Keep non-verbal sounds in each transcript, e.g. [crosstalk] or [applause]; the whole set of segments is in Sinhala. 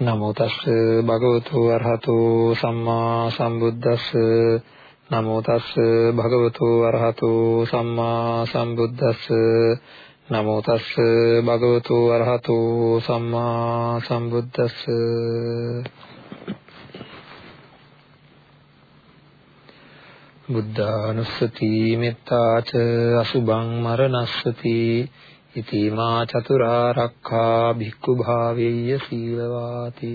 නමෝ තස් භගවතු අරහතු සම්මා සම්බුද්දස්ස. නමෝ තස් භගවතු අරහතු සම්මා සම්බුද්දස්ස. නමෝ තස් භගවතු අරහතු සම්මා සම්බුද්දස්ස. බුද්ධානුස්සති මෙත්තාච අසුභං මරණස්සති. ඉතිමා චතුරාර්යක්ඛා භික්ඛු භාවෙය්‍ය සීලවාති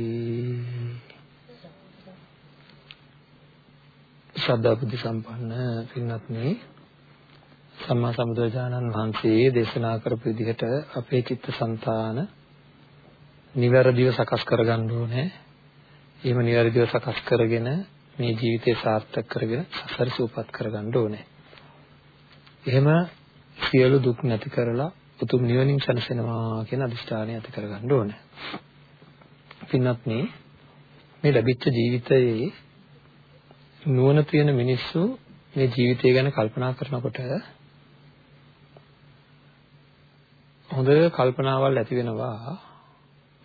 ශ්‍රද්ධා බුද්ධ සම්පන්න පින්වත්නි සම්මා සම්බුදුරජාණන් වහන්සේ දේශනා කරපු විදිහට අපේ චිත්තසංතාන නිවැරදිව සකස් කරගන්න ඕනේ. එහෙම නිවැරදිව සකස් කරගෙන මේ ජීවිතය සාර්ථක කරගෙන සසර සූපත් කරගන්න ඕනේ. එහෙම සියලු දුක් නැති කරලා උතුම් නිවනින් සැනසෙනවා කියන අදිෂ්ඨානය ඇති කරගන්න ඕනේ. පින්වත්නි මේ ලැබිච්ච ජීවිතයේ නුවණ තියෙන මිනිස්සු මේ ජීවිතය ගැන කල්පනා කරනකොට හොඳ කල්පනාවල් ඇති වෙනවා.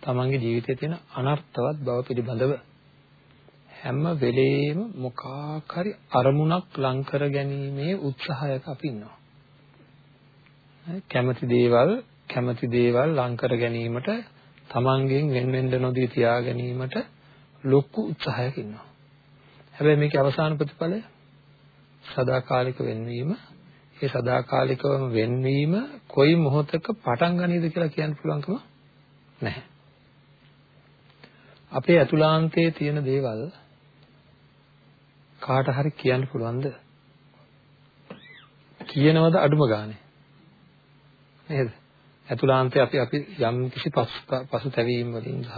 තමන්ගේ ජීවිතයේ තියෙන අනර්ථවත් බව පිළිබඳව. හැම වෙලේම මොකක් හරි අරමුණක් ලං කර ගැනීමේ උත්සාහයක අපි ඉන්නවා. කැමති දේවල් කැමති දේවල් ලං කර ගැනීමට තමන්ගෙන් වෙන වෙන්න නොදී තියා ගැනීමට ලොකු උත්සාහයක් ඉන්නවා. හැබැයි මේකේ අවසාන ප්‍රතිඵලය සදාකාලික වෙන්වීම ඒ සදාකාලිකවම වෙන්වීම කොයි මොහොතක පටන් ගනීද කියලා කියන්න පුළුවන්කම නැහැ. අපේ අතුලාන්තයේ තියෙන දේවල් කාට හරි කියන්න පුළුවන්ද? කියනවද අඩුම ගානේ? නේද? ඇතුළාන්තයේ අපි අපි යම් කිසි පසුතැවීම් වලින් සහ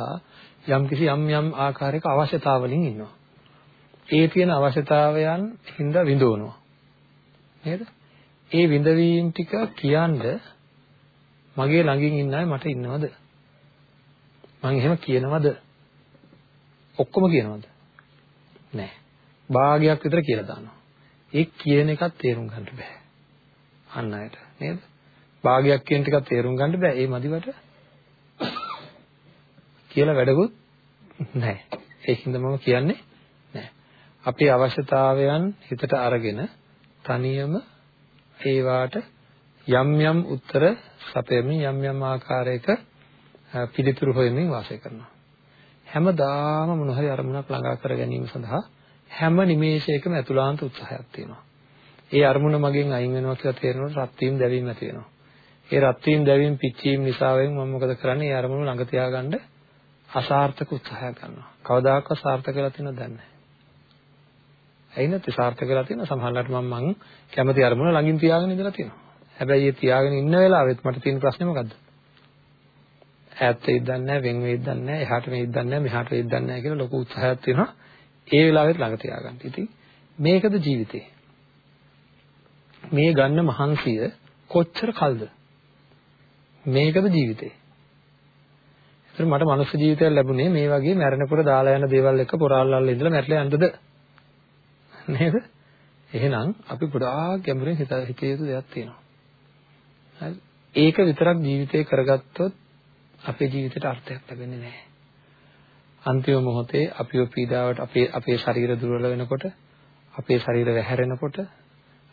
යම් කිසි යම් යම් ආකාරයක අවශ්‍යතාව වලින් ඉන්නවා. ඒ තියෙන අවශ්‍යතාවයන් හින්දා විඳවනවා. නේද? ඒ විඳවීම් ටික කියන්න මගේ ළඟින් ඉන්න අය මට ඉන්නවද? මං එහෙම කියනවද? ඔක්කොම කියනවද? නෑ. භාගයක් විතර කියලා දානවා. ඒ කියන එකත් තේරුම් ගන්න බෑ. අන්න අයට නේද? භාගයක් කියන ටිකක් තේරුම් ගන්න බෑ. ඒ මදිවට කියලා වැඩකුත් නැහැ. ඒකින්ද මම කියන්නේ නැහැ. අපේ අවශ්‍යතාවයන් හිතට අරගෙන තනියම ඒවාට යම් යම් උත්තර සපයමින් යම් යම් ආකාරයක පිළිතුරු හොයමින් වාසය කරනවා. හැමදාම මොන හරි අරමුණක් ළඟා කර ගැනීම සඳහා හැම නිමේෂයකම අතුලාන්ත උත්සාහයක් තියෙනවා. ඒ අරමුණ මගෙන් අයින් වෙනවා කියලා තේරෙනකොට රත් වීම දැවීම ඇති වෙනවා. ඒ රත් වීම දැවීම පිච්චීම නිසාවෙන් මම මොකද කරන්නේ? ඒ අරමුණු ළඟ තියාගන්න අසාර්ථක උත්සාහයක් ගන්නවා. කවදාකවත් සාර්ථක වෙලා තියෙනවද දන්නේ නැහැ. ඇයි නැත්නම් සාර්ථක වෙලා තියෙනවා සමහරවිට මම මං කැමති අරමුණ ළඟින් තියාගෙන ඉඳලා තියෙනවා. හැබැයි ඒ තියාගෙන ඉන්න වෙලාවෙත් මට තියෙන ප්‍රශ්නේ මොකද්ද? ඈත් වෙයිද දන්නේ නැහැ, වෙන් වෙයිද දන්නේ නැහැ, එහාට වෙයිද දන්නේ නැහැ, මෙහාට වෙයිද දන්නේ නැහැ කියලා ලොකු උත්සාහයක් තියෙනවා. ඒ වෙලාවෙත් ළඟ තියාගන්න. ඉතින් මේකද ජීවිතේ. මේ ගන්න මහන්සිය කොච්චර කල්ද? මේකද ජීවිතේ. ඒතර මට මනුස්ස ජීවිතයක් ලැබුණේ මේ වගේ මැරෙනකොට දාලා යන දේවල් එක්ක පොරාල්ලල්ල ඉඳලා මැරලා යන්නද? නේද? එහෙනම් අපි ගොඩාක් ගැඹුරින් හිත හිතේ යුතු දෙයක් තියෙනවා. හරි. ඒක විතරක් ජීවිතේ කරගත්තොත් අපේ ජීවිතේට අර්ථයක් ලැබෙන්නේ නැහැ. අන්තිම මොහොතේ අපිව පීඩාවට අපේ අපේ ශරීර දුර්වල වෙනකොට අපේ ශරීර වැහැරෙනකොට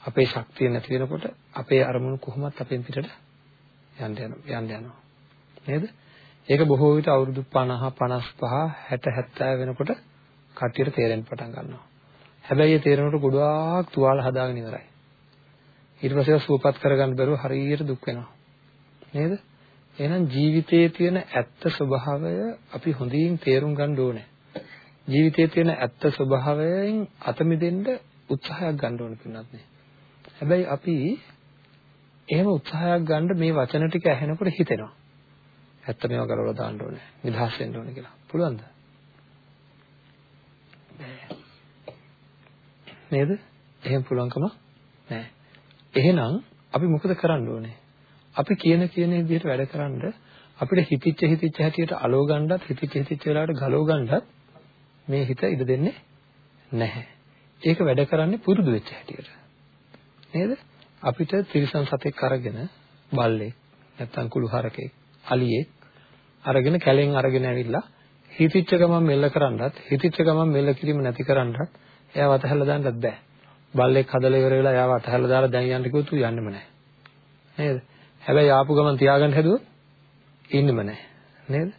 අපේ ශක්තිය නැති වෙනකොට අපේ අරමුණු කොහොමත් අපෙන් පිටට යන්න යනවා යන්න යනවා. නේද? ඒක බොහෝ විට අවුරුදු 50 55 60 70 වෙනකොට කට්ටියට තේරෙන්න පටන් ගන්නවා. හැබැයි ඒ තේරෙනකොට ගොඩාක් තුවාල හදාගෙන ඉවරයි. ඊට පස්සේ සුවපත් කරගන්න බැරුව හරියට දුක් වෙනවා. නේද? එහෙනම් ජීවිතයේ තියෙන ඇත්ත ස්වභාවය අපි හොඳින් තේරුම් ගන්න ඕනේ. ජීවිතයේ තියෙන ඇත්ත ස්වභාවයෙන් අත මිදෙන්න උත්සාහයක් ගන්න ඕනේ පින්නත් නේ හැබැයි අපි එහෙම උත්සාහයක් ගන්න මේ වචන ටික ඇහෙනකොට හිතෙනවා. ඇත්ත මේවා කරවලා දාන්න ඕනේ. නිදහස් වෙන්න ඕනේ කියලා. පුළුවන්ද? නේද? එහෙම පුළුවන්කම නැහැ. එහෙනම් අපි මොකද කරන්න ඕනේ? අපි කියන කියන විදිහට වැඩකරනද අපිට හිතිච්ච හිතිච්ච හැටියට අලෝ ගන්නත් හිතිච්ච හිතිච්ච වෙලාවට ගලෝ ගන්නත් මේ හිත ඉඩ දෙන්නේ නැහැ. ඒක වැඩ කරන්නේ පුරුදු වෙච්ච හැටියට. නේද? අපිට තිරිසන් සතෙක් අරගෙන බල්ලෙක් නැත්තම් කුළුහරකෙක් අලියෙක් අරගෙන කැලෙන් අරගෙන ඇවිල්ලා හිතිච්ච ගමන් මෙල්ල කරන්නත් හිතිච්ච ගමන් මෙල්ල කිරීම නැති කරන්නත් එයාව අතහැරලා දාන්නත් බෑ. බල්ලෙක් හදලා ඉවර වෙලා එයාව අතහැරලා දාලා දැන් යන්න කිව්වොත් ඌ යන්නෙම නැහැ. නේද? හැබැයි ආපු ගමන් තියාගන්න හැදුවොත් ඉන්නෙම නැහැ. නේද?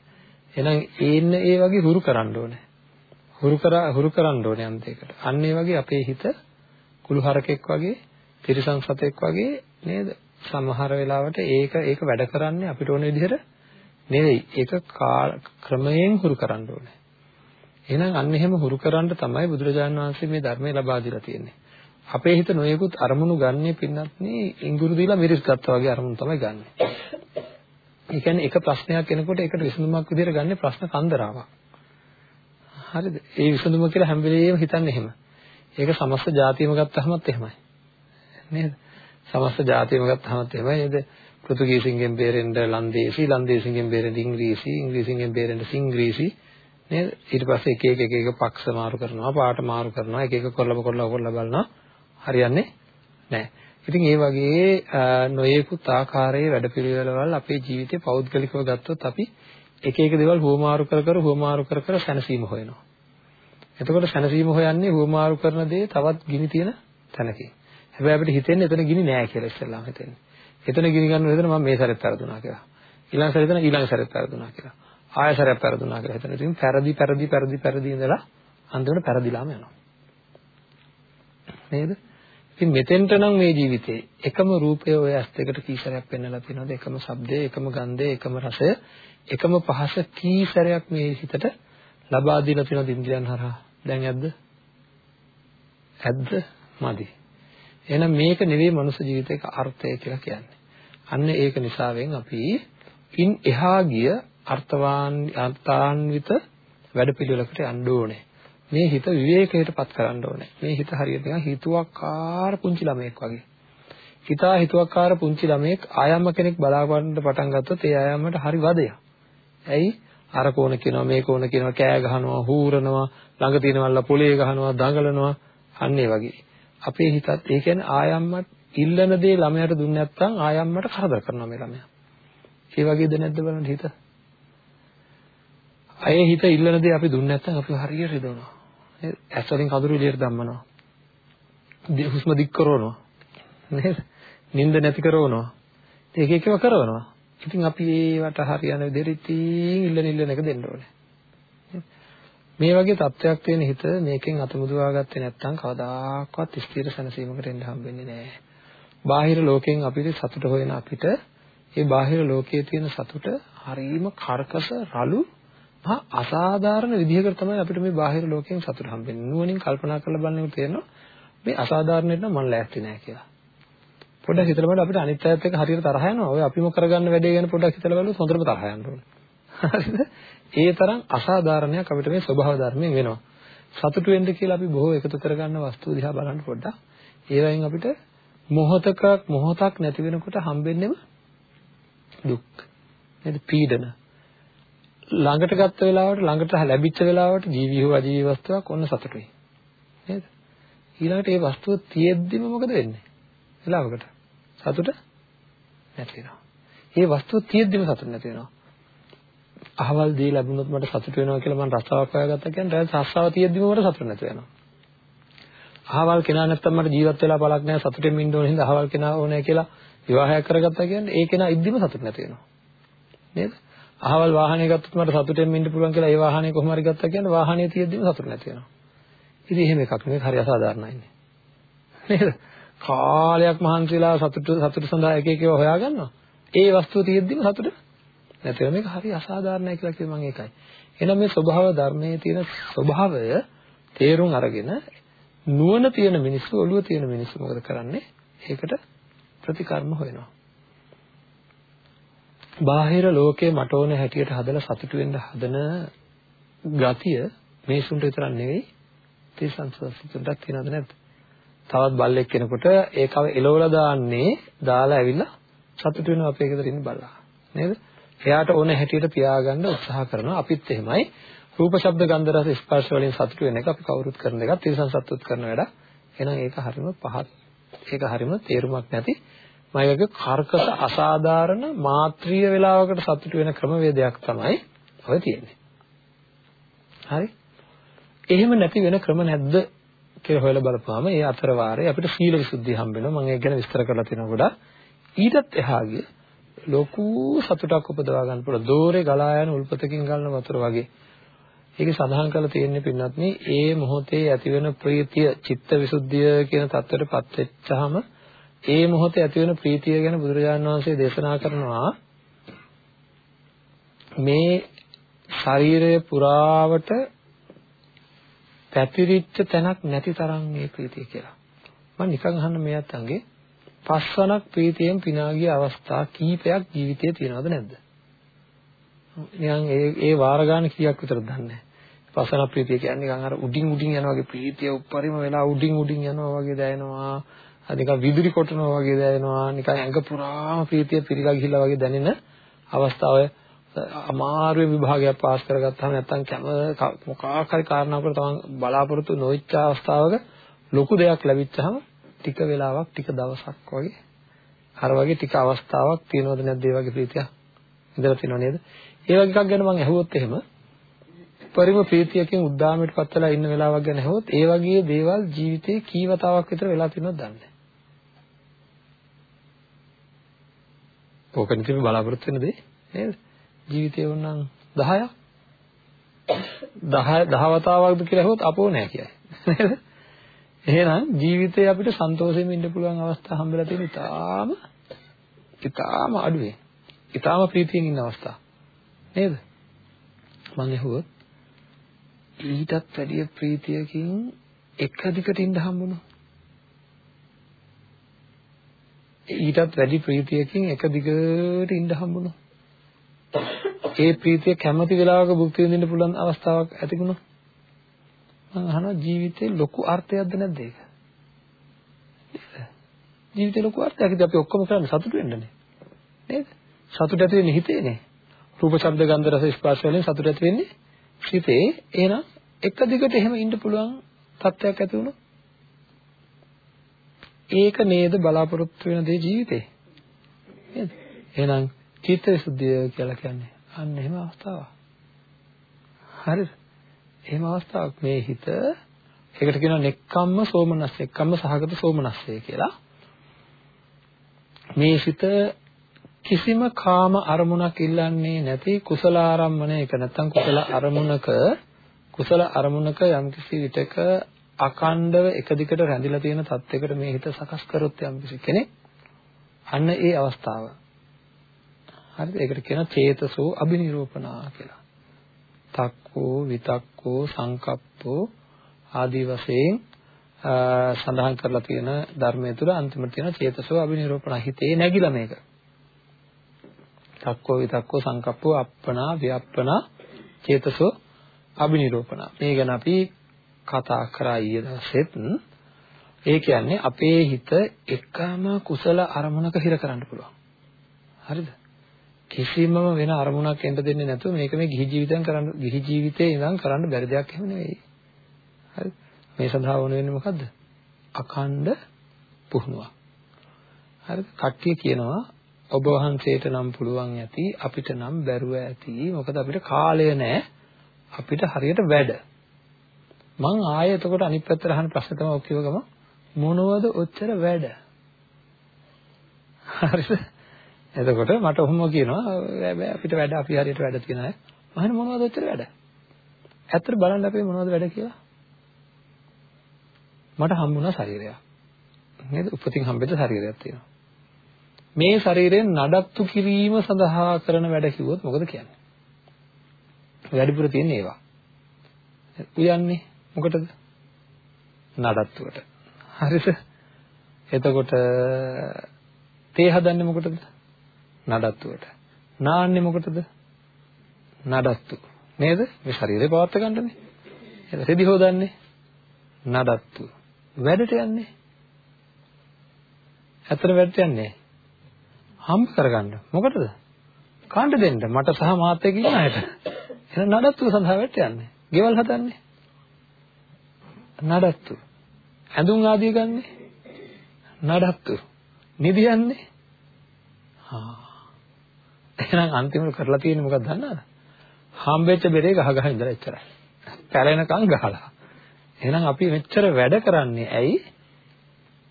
එහෙනම් ඒන්න ඒ වගේ හුරු කරන්න ඕනේ. හුරු කරා හුරු කරන්න ඕනේ අන්තයකට. අන්න ඒ වගේ අපේ හිත කුළුහරකෙක් වගේ, තිරිසන් සතෙක් වගේ නේද? සමහර වෙලාවට ඒක ඒක වැඩ කරන්නේ අපිට ඕන විදිහට නෙවෙයි. ඒක ක්‍රමයෙන් හුරු කරන්න ඕනේ. එහෙනම් අන්න එහෙම හුරු කරන්න තමයි බුදුරජාණන් වහන්සේ මේ ධර්මය ලබා දීලා තියෙන්නේ. අපේ හිත නොයෙකුත් අරමුණු ගන්නේ පින්නත් නේ ඉඟුරු දීලා මිරිස් ගත්තා වගේ අරමුණු තමයි ගන්නෙ. ඒ කියන්නේ එක ප්‍රශ්නයක් එනකොට ඒකට විසඳුමක් විදිහට ගන්න ප්‍රශ්න කන්දරාවක්. හරිද? ඒ විසඳුම කියලා හැම වෙලෙම හිතන්නේ එහෙම. ඒක සමස්ත ජාතියම ගත්තහමත් එහෙමයි. නේද? සමස්ත ජාතියම ගත්තහමත් එහෙමයි නේද? පෘතුගීසින්ගෙන් බේරෙන්න ලන්දේසි, ලන්දේසින්ගෙන් බේරෙන්න ඉංග්‍රීසි, ඉංග්‍රීසින්ගෙන් බේරෙන්න සිංග්‍රීසි නේද? ඊට පස්සේ එක එක එක එක පක්ෂ මාරු කරනවා, පාට මාරු කරනවා, එක එක කොල්ලම කොල්ල කොල්ල බලනවා. හරියන්නේ නැහැ. ඉතින් ඒ වගේ නොයෙකුත් ආකාරයේ වැඩපිළිවෙළවල් අපේ ජීවිතේ පෞද්ගලිකව ගත්තොත් අපි එක එක දේවල් හුවමාරු කර කර හුවමාරු කර කර සැනසීම හොයනවා. එතකොට සැනසීම හොයන්නේ හුවමාරු කරන දේ තවත් ගිනි තියෙන තැනකින්. හැබැයි අපිට හිතෙන්නේ එතන ගිනි නෑ කියලා ඉස්සෙල්ලාම හිතෙන්නේ. එතන ගිනි ගන්නව එතන මම මේ සැරේත් පෙරදුනා කියලා. ඊළඟ සැරේ එතන ඊළඟ සැරේත් පෙරදුනා කියලා. ආය සැරයක් පෙරදුනා කියලා හිතන. ඉතින් පෙරදි පෙරදි පෙරදි පෙරදි ඉඳලා අන්තිමට පෙරදිලාම යනවා. නේද? ඉතින් මෙතෙන්ට නම් මේ ජීවිතේ එකම රූපය ඔය ඇස් දෙකට කීසරයක් පෙන්වලා තියෙනවද? එකම ශබ්දය, එකම ගන්ධය, එකම රසය, එකම පහස කීසරයක් මේ හිතට ලබා දීලා තියෙනවද ඉන්ද්‍රියන් හරහා? දැන් ඇද්ද? ඇද්ද? මදි. එහෙනම් මේක නෙවෙයි මනුෂ්‍ය ජීවිතයක අර්ථය කියලා කියන්නේ. අන්න ඒක නිසාවෙන් අපි ඉන් එහා ගිය අර්ථවාන් අර්ථාන්විත වැඩපිළිවෙලකට යන්න ඕනේ. මේ හිත විවේකයටපත් කරන්න ඕනේ. මේ හිත හරියට නිකන් හිතුවක්කාර පුංචි ළමයෙක් වගේ. හිතා හිතුවක්කාර පුංචි ළමයෙක් ආයම්ම කෙනෙක් බලාපොරොත්තු පටන් ගත්තොත් ඒ ආයම්මට හරි වදයක්. ඇයි? අර කෝණ කියනවා මේ කෝණ කියනවා කෑ ගහනවා හූරනවා ළඟ තියෙනවල්ලා පොලේ ගහනවා දඟලනවා අන්න ඒ වගේ. අපේ හිතත් ඒ කියන්නේ ආයම්මත් ඉල්ලන දේ ළමයාට දුන්නේ නැත්නම් ආයම්මට කරදර කරනවා මේ ළමයා. ඒ වගේද නැද්ද බලන්න හිත? අය හිත ඉල්ලන දේ අපි දුන්නේ නැත්නම් අපි හරියට රිදවනවා. ඇස් වලින් කඳුළු එළියට දැම්මනවා. හුස්ම දික් කරනවා. නේද? නිින්ද නැති කරනවා. ඒක එකව කරනවා. ඉතින් අපි ඒවට හරියන විදිහට ඉතින් ඉල්ලන ඉල්ලන එක දෙන්න ඕනේ. මේ වගේ තත්ත්වයක් තියෙන හිත මේකෙන් අතමුදවා ගත්තේ නැත්නම් කවදාකවත් ස්ථිර සැනසීමකට එන්න හම්බෙන්නේ නැහැ. බාහිර ලෝකයෙන් අපිට සතුට හොයන අපිට ඒ බාහිර ලෝකයේ තියෙන සතුට හරීම කර්කස රළු මහා අසාධාරණ විදිහකට තමයි අපිට මේ බාහිර ලෝකයෙන් සතුට හම්බෙන්නේ. නුවණින් කල්පනා කරලා බලනකොට තේරෙනවා මේ අසාධාරණයට නම් මම ලෑස්ති නෑ කියලා. පොඩ්ඩක් හිතලා බලන්න අපිට අනිත් අයත් එක්ක හරියට තරහ යනවා. ඔය අපිම කරගන්න වැඩේ ගැන පොඩ්ඩක් හිතලා බලුවොත් හොඳටම තරහ යන්න ඕනේ. හරිද? ඒ තරම් අසාධාරණයක් අපිට මේ ස්වභාව ධර්මයෙන් වෙනවා. සතුටු වෙන්න කියලා අපි බොහෝ එකතු කරගන්න වස්තු දිහා බලන්න පොඩ්ඩක්. ඒවයින් අපිට මොහතක මොහතක් නැති වෙනකොට හම්බෙන්නේම දුක්. නේද? පීඩන. ළඟට ගත්ත වෙලාවට ළඟට ලැබිච්ච වෙලාවට ජීවි හෝ අජීවී වස්තුවක් ඔන්න සතුටුයි. නේද? ඊළඟට ඒ වස්තුව තියෙද්දිම මොකද වෙන්නේ? වෙලාවකට සතුට නැති වෙනවා. ඒ වස්තුව තියෙද්දිම සතුට නැති වෙනවා. අහවල් දේ ලැබුණොත් මට සතුට වෙනවා කියලා මම රස්සාවක් හොයාගත්තා කියන්නේ රැස් රස්සාව තියෙද්දිම මට සතුට නැති වෙනවා. අහවල් කෙනා නැත්තම් මට ජීවත් වෙලා බලක් නැහැ සතුටෙන් ඉන්න ඕන හින්දා අහවල් කෙනා ඕනේ කියලා විවාහයක් කරගත්තා කියන්නේ ඒ කෙනා ඉද්දිම සතුට නැති වෙනවා. නේද? අහවල් වාහනය ගත්තොත් මට සතුටෙන් ඉන්න පුළුවන් කියලා ඒ වාහනේ කොහොම හරි ගත්තා කියන්නේ වාහනේ තියෙද්දිම සතුට නැති වෙනවා. ඉතින් එහෙම එකක් නෙවෙයි හරි අසාධාරණයි නේද? කාලයක් මහන්සිලා සතුට සතුට සඳහා එක එක ඒවා හොයාගන්නවා. ඒ වස්තුව තියෙද්දිම සතුට නැති වෙන මේක හරි අසාධාරණයි කියලා කිව්ව මම ඒකයි. එහෙනම් මේ ස්වභාව ධර්මයේ තියෙන ස්වභාවය තේරුම් අරගෙන නුවණ තියෙන මිනිස්සු ඔළුව තියෙන මිනිස්සු මොකද කරන්නේ? ඒකට ප්‍රතිකර්ම හොයනවා. බාහිර ලෝකේ මට ඕන හැටියට හදලා සතුටු වෙන්න හදන ගතිය මේසුන්ට විතරක් නෙවෙයි තිරසන් සතුටක් තියනවද නැද්ද? තවත් බල්ලෙක් කෙනෙකුට ඒකව එලවලා දාන්නේ දාලා ඇවිල්ලා සතුට වෙනවා අපේ ගෙදර ඉන්න බල්ලා. නේද? එයාට ඕන හැටියට පියාගන්න උත්සාහ කරනවා. අපිත් එහෙමයි. රූප, ශබ්ද, ගන්ධ, රස, ස්පර්ශ වලින් සතුට වෙන එක අපි කවුරුත් කරන එකක්. තිරසන් සතුත් කරන වැඩක්. එහෙනම් ඒක හරිම පහත්. ඒක හරිම තේරුමක් නැති මයිවගේ කර්කස අසාධාරණ මාත්‍රීය වේලාවකට සතුට වෙන ක්‍රමවේදයක් තමයි ඔය තියෙන්නේ. හරි? එහෙම නැති වෙන ක්‍රම නැද්ද කියලා හොයලා බලපුවාම ඒ අතර වාරේ අපිට සීල විසුද්ධිය හම්බ වෙනවා. මම ඒක ගැන විස්තර කරලා තියෙනවා ගොඩාක්. ඊටත් එහා ගිය ලොකු සතුටක් උපදවා ගන්න පුළුවන්. දෝරේ ගලා යන උල්පතකින් ගලන වතුර වගේ. ඒකේ සඳහන් කරලා තියෙන්නේ පින්වත් මේ මොහොතේ ඇතිවෙන ප්‍රීතිය, චිත්ත විසුද්ධිය කියන தත්ත්වයටපත් වෙච්චාම ඒ මොහොතේ ඇතිවෙන ප්‍රීතිය ගැන බුදුරජාණන් වහන්සේ දේශනා කරනවා මේ ශරීරය පුරාවට පැතිරිච්ච තැනක් නැති තරම් මේ ප්‍රීතිය කියලා. මම නිකන් අහන්න මේ අතංගේ පස්වනක් ප්‍රීතියෙන් පිනාගිය අවස්ථා කීපයක් ජීවිතයේ තියෙනවද නැද්ද? නිකන් ඒ ඒ වාර ගන්න කීයක් විතරද දන්නේ නැහැ. පස්වන ප්‍රීතිය කියන්නේ නිකන් අර උඩින් උඩින් යනවා වගේ ප්‍රීතිය උප්පරිම වෙලා උඩින් උඩින් යනවා වගේ දැනෙනවා. අර නිකන් විදුලි කොටනවා වගේ දැනෙනවා. නිකන් ඇඟ පුරාම ප්‍රීතිය පිරීලා ගිහිල්ලා වගේ දැනෙන අවස්ථාව අමාරුවේ විභාගයක් පාස් කරගත්තාම නැත්තම් කැම මොකක් හරි කාරණාවකට තමන් බලාපොරොත්තු නොවිච්ච අවස්ථාවක ලොකු දෙයක් ලැබිච්චහම ටික වෙලාවක් ටික දවසක් වගේ අර වගේ ටික අවස්ථාවක් තියෙනවද නැද්ද ඒ වගේ ප්‍රීතියක් ඉඳලා තියෙනව නේද ඒ වගේ එකක් ගැන මම ඇහුවොත් එහෙම පරිම ප්‍රීතියකින් උද්දාමයට පත් වෙලා ඉන්න වෙලාවක් ගැන ඇහුවොත් ඒ වගේ දේවල් ජීවිතේ කී වතාවක් විතර වෙලා තියෙනවද දන්නේ නැහැ. ඕක නිතරම බලාපොරොත්තු වෙන දේ නේද? ජීවිතේ වුණනම් 10ක් 10 10 වතාවක්ද කියලා ඇහුවොත් අපෝ නෑ කියයි. නේද? එහෙනම් ජීවිතේ අපිට සන්තෝෂයෙන් ඉන්න පුළුවන් අවස්ථා හම්බෙලා තියෙන ඉතාලම ඉතාලම අඩුවේ. ඉතාලම ප්‍රීතියෙන් ඉන්න අවස්ථා. නේද? මම ඇහුවොත් ඊටත් වැඩිය ප්‍රීතියකින් එක දිගට ඉන්න හම්බුණා. ඊටත් වැඩි ප්‍රීතියකින් එක දිගට ඉන්න හම්බුණා. ඒ ප්‍රීතිය කැමති වෙලාවක භුක්ති විඳින්න පුළුවන් අවස්ථාවක් ඇතිුණා. මම අහනවා ජීවිතේ ලොකු අර්ථයක්ද නැද්ද ඒක? ජීවිතේ ලොකු අර්ථයක් ඉතින් අපි ඔක්කොම කරන්නේ සතුට වෙන්නනේ. නේද? සතුට ඇති වෙන්නේ හිතේනේ. රූප, ශබ්ද, ගන්ධ, රස, ස්පර්ශ වලින් සතුට ඇති වෙන්නේ හිතේ. එහෙනම් එක දිගට එහෙම ඉන්න පුළුවන් තත්ත්වයක් ඇති වුණොත් ඒක නේද බලාපොරොත්තු වෙන දේ ජීවිතේ. නේද? එහෙනම් චිත්ත විසුද්ධිය කියලා කියන්නේ අන්න එහෙම අවස්ථාවක්. හරිද? එහෙම අවස්ථාවක් මේ හිත ඒකට කියනවා නෙක්කම්ම සෝමනස්ස එක්කම්ම සහගත සෝමනස්සය කියලා. මේ සිත කිසිම කාම අරමුණක් ඉල්ලන්නේ නැති කුසල ආරම්මණයක නැත්නම් කුසල අරමුණක කුසල අරමුණක යම්කිසි විටක අකණ්ඩව එක දිගට රැඳිලා තියෙන තත්යකට මේ හිත සකස් කරොත් යම්කිසි කෙනෙක් අන්න ඒ අවස්ථාව හරිද? ඒකට කියනවා චේතසෝ අබිනිරූපණා කියලා. තක්කෝ විතක්කෝ සංකප්පෝ ආදී වශයෙන් සඳහන් කරලා තියෙන ධර්මයේ තුල අන්තිමට තියෙන චේතසෝ අබිනිරූපණ හිතේ නැగిලා මේක. තක්කෝ විතක්කෝ සංකප්පෝ අප්පනා ව්‍යප්පනා චේතසෝ අබිනිරූපණ. මේ ගැන අපි කතා කරා ඊයේ දවසෙත් ඒ කියන්නේ අපේ හිත එකම කුසල අරමුණක හිර කරන්න පුළුවන්. හරිද? කිසිමම වෙන අරමුණක් එන්න දෙන්නේ නැතුව මේක මේ ගිහි ජීවිතයෙන් කරන්න ගිහි ජීවිතේ ඉඳන් කරන්න බැරි දෙයක් එහෙම නෙවෙයි. හරි. මේ සඳහා වුණ වෙන්නේ මොකද්ද? අඛණ්ඩ පුහුණුවක්. හරිද? කට්ටිය කියනවා ඔබ වහන්සේට නම් පුළුවන් ඇති අපිට නම් බැරුව ඇති. මොකද අපිට කාලය නැහැ. අපිට හරියට වැඩ. මං ආයෙ එතකොට අනිත් පැත්තට අහන ප්‍රශ්න තමයි ඔක්කොම ගම මොනවද ඔච්චර වැඩ? හරිද? එතකොට මට ඔහොම කියනවා බෑ අපිට වැඩ අපි හරියට වැඩ තියන අය. මහන මොනවද ඔච්චර වැඩ? ඇත්තට බලන්න අපේ මොනවද වැඩ කියලා. මට හම්බුණා ශරීරයක්. නේද? උපතින් හම්බෙච්ච ශරීරයක් තියෙනවා. මේ ශරීරයෙන් නඩත්තු කිරීම සඳහා කරන වැඩ කිව්වොත් මොකද කියන්නේ? වැඩිපුර තියෙන ඒවා. උයන්නේ මොකටද? නඩත්තුවට. හරිද? එතකොට තේ හදන්නේ මොකටද? නඩත්තුවට. නාන්නේ මොකටද? නඩත්තු. නේද? මේ ශරීරය පවත් ගන්නනේ. එහෙනම් රෙදි හොදන්නේ නඩත්තු. වැඩට යන්නේ ඇත්තට වැටට යන්නේ හම්බ කරගන්න. මොකටද? කාණ්ඩ දෙන්න. මට සහ මාත් එක්ක ඉන්න අයට. එහෙනම් නඩත්තුව සඳහා වැටට යන්නේ. ගෙවල් හදන්නේ. නඩත්තු. ඇඳුම් ආදිය ගන්නෙ. නඩත්තු. නිදියන්නේ. හා. එහෙනම් අන්තිමට කරලා තියෙන්නේ මොකක්ද දන්නවද? හම්බෙච්ච බෙරේ ගහ ගහ ඉඳලා එච්චරයි. පැලෙනකන් ගහලා. එහෙනම් අපි මෙච්චර වැඩ කරන්නේ ඇයි?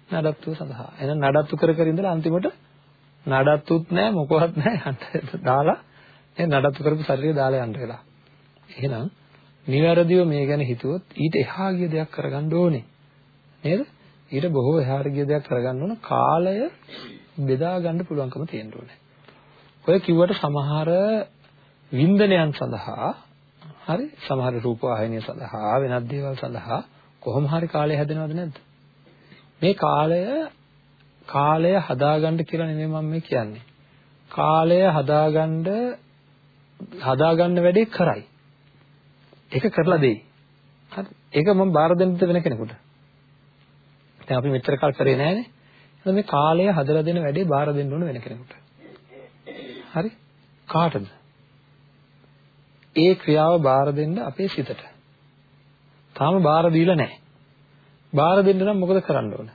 නඩත්තුව සඳහා. එහෙනම් නඩත්තු කර කර ඉඳලා අන්තිමට නඩත්තුත් නැහැ මොකවත් නැහැ යන්න දාලා ඒ නඩත්තු කරපු ශරීරය දාලා යන්න වෙලා. එහෙනම් නිවැරදිව මේ ගැන හිතුවොත් ඊට එහා ගිය දෙයක් කරගන්න ඕනේ. නේද? ඊට බොහෝ එහාට ගිය දෙයක් කරගන්න ඕන කාලය බෙදා ගන්න පුළුවන්කම තියෙන්න ඕනේ. ඔය කිව්වට සමහර වින්දනයන් සඳහා හරි සමහර රූප වාහිනිය සඳහා වෙනත් දේවල් සඳහා කොහොම හරි කාලය හැදෙනවද නැද්ද? මේ කාලය කාලය හදාගන්න කියලා නෙමෙයි මම මේ කියන්නේ. කාලය හදාගන්න හදාගන්න වැඩේ කරයි. ඒක කරලා දෙයි. හරි. ඒක මම බාර දෙන්නද වෙන කෙනෙකුට. දැන් අපි මෙච්චර කල් කරේ නැහැනේ. එහෙනම් මේ කාලය හදලා දෙන වැඩේ බාර දෙන්න ඕන වෙන කෙනෙකුට. හරි? කාටද? ඒ ක්‍රියාව බාර දෙන්න අපේ සිතට. තාම බාර දීලා නැහැ. බාර දෙන්න නම් මොකද කරන්න ඕන?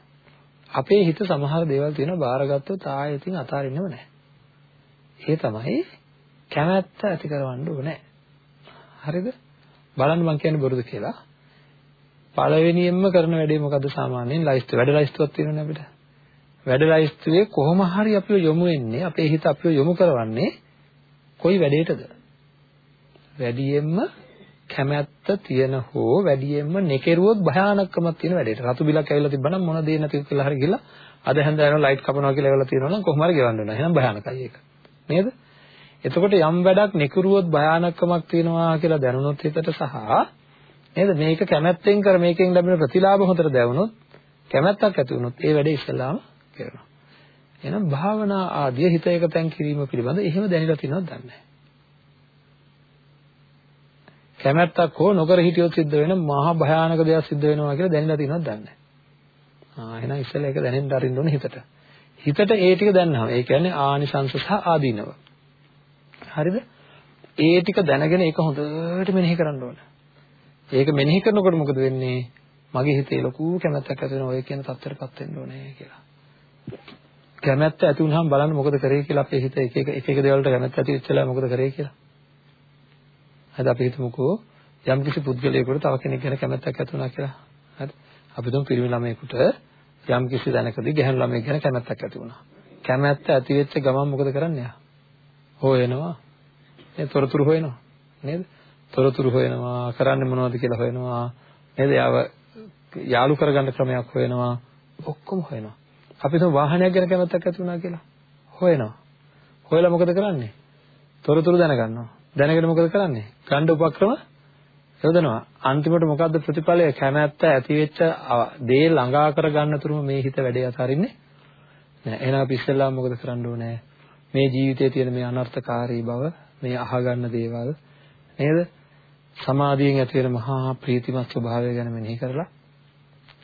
අපේ හිත සමහර දේවල් තියෙනවා බාරගත්තොත් ආයෙත් ඉතින් අතාරින්නම නැහැ. ඒ තමයි කැමැත්ත ඇති කරවන්න ඕනේ. හරිද? බලන්න මම කියන්නේ බොරුද කියලා. පළවෙනියෙන්ම කරන වැඩේ මොකද්ද සාමාන්‍යයෙන් ලයිස්තු වැඩ ලයිස්තුවක් තියෙනවනේ අපිට. වැඩ ලයිස්තුවේ කොහොම හරි අපිව යොමු වෙන්නේ අපේ හිත අපිව යොමු කරවන්නේ කොයි වැඩේටද? වැඩියෙන්ම කැමැත්ත තියෙන හෝ වැඩියෙන්ම නෙකිරුවොත් භයානකමක් තියෙන වැඩේට. රතු බිලක් ඇවිල්ලා තිබ්බනම් මොන දේ නැති කියලා හරි ගිහලා අද හැන්ද යනවා ලයිට් කපනවා කියලා ඇවිල්ලා තියෙනවා නම් කොහොම හරි ගෙවන්න වෙනවා. එහෙනම් භයානකයි ඒක. නේද? එතකොට යම් වැඩක් නෙකිරුවොත් භයානකමක් තියෙනවා කියලා දැනුනොත් හිතට සහ නේද මේක කැමැත්තෙන් කර මේකෙන් ලැබෙන ප්‍රතිලාභ හොතට දැවුනොත් කැමැත්තක් ඇති වුනොත් ඒ වැඩේ ඉස්සෙල්ලාම කරනවා. එහෙනම් භාවනා ආදී හිත එකතෙන් කිරීම පිළිබඳ එහෙම දැනিলা තියෙනවද දන්නේ නැහැ. කැමැත්තක් හෝ නොකර හිටියොත් සිද්ධ වෙන මහා භයානක දෙයක් සිද්ධ වෙනවා කියලා දැනিলা තියෙනවද දන්නේ නැහැ. ආ එහෙනම් ඉස්සෙල්ලා ඒක දැනෙන්න අරින්න ඕනේ හිතට. හිතට ඒ ටික දැනනවා. ඒ කියන්නේ ආනිසංස සහ ආදීනව. හරිද? ඒ ටික දැනගෙන ඒක හොඳට මෙනෙහි කරන්න ඕනේ. ඒක මෙනෙහි කරනකොට මොකද වෙන්නේ? මගේ හිතේ ලොකු කැමැත්තක් ඇති වෙනවා ඔය කියන තත්ත්වයටපත් වෙන්න ඕනේ කියලා. කැමැත්ත ඇති වුනහම බලන්න මොකද කරේ කියලා අපේ හිත එක එක එක එක දේවල් වලට කැමැත්ත ඇති වෙච්චලා මොකද කරේ කියලා. හරි අපි හිතමුකෝ යම් කිසි පුද්ගලයෙකුට තව කෙනෙක් ගැන කැමැත්තක් ඇති වුණා කියලා. හරි. අපි තුන් පිරිමි ළමයෙකුට යම් කිසි දැනකදී ගැහැණු ළමයෙක් ගැන කැමැත්තක් ඇති වුණා. කැමැත්ත ඇති වෙච්ච ගමන් මොකද කරන්නේ? හොයනවා. ඒ තොරතුරු හොයනවා. නේද? තොරතුරු හොයනවා කරන්නේ මොනවද කියලා හොයනවා නේද යාව යාලු කරගන්න ක්‍රමයක් හොයනවා ඔක්කොම හොයනවා අපි තුන් වාහනයක් ගැන කැමැත්තක් ඇති වුණා කියලා. හොයනවා. හොයලා මොකද කරන්නේ? තොරතුරු දැනගන්නවා. දැනගෙන මොකද කරන්නේ? ගණ්ඩ උපක්‍රම යොදනවා. අන්තිමට මොකද්ද ප්‍රතිඵලය? කැමැත්ත ඇති වෙච්ච දේ ළඟා කරගන්න තුරුම මේ හිත වැඩේ අතාරින්නේ නෑ එහෙනම් අපි ඉස්සෙල්ලාම මොකද කරන්න ඕනේ? මේ ජීවිතයේ තියෙන මේ අනර්ථකාරී බව මේ අහගන්න දේවල් නේද? සමාධියෙන් ඇති වෙන මහා ප්‍රීතිමත් ස්වභාවය ගැන මෙනෙහි කරලා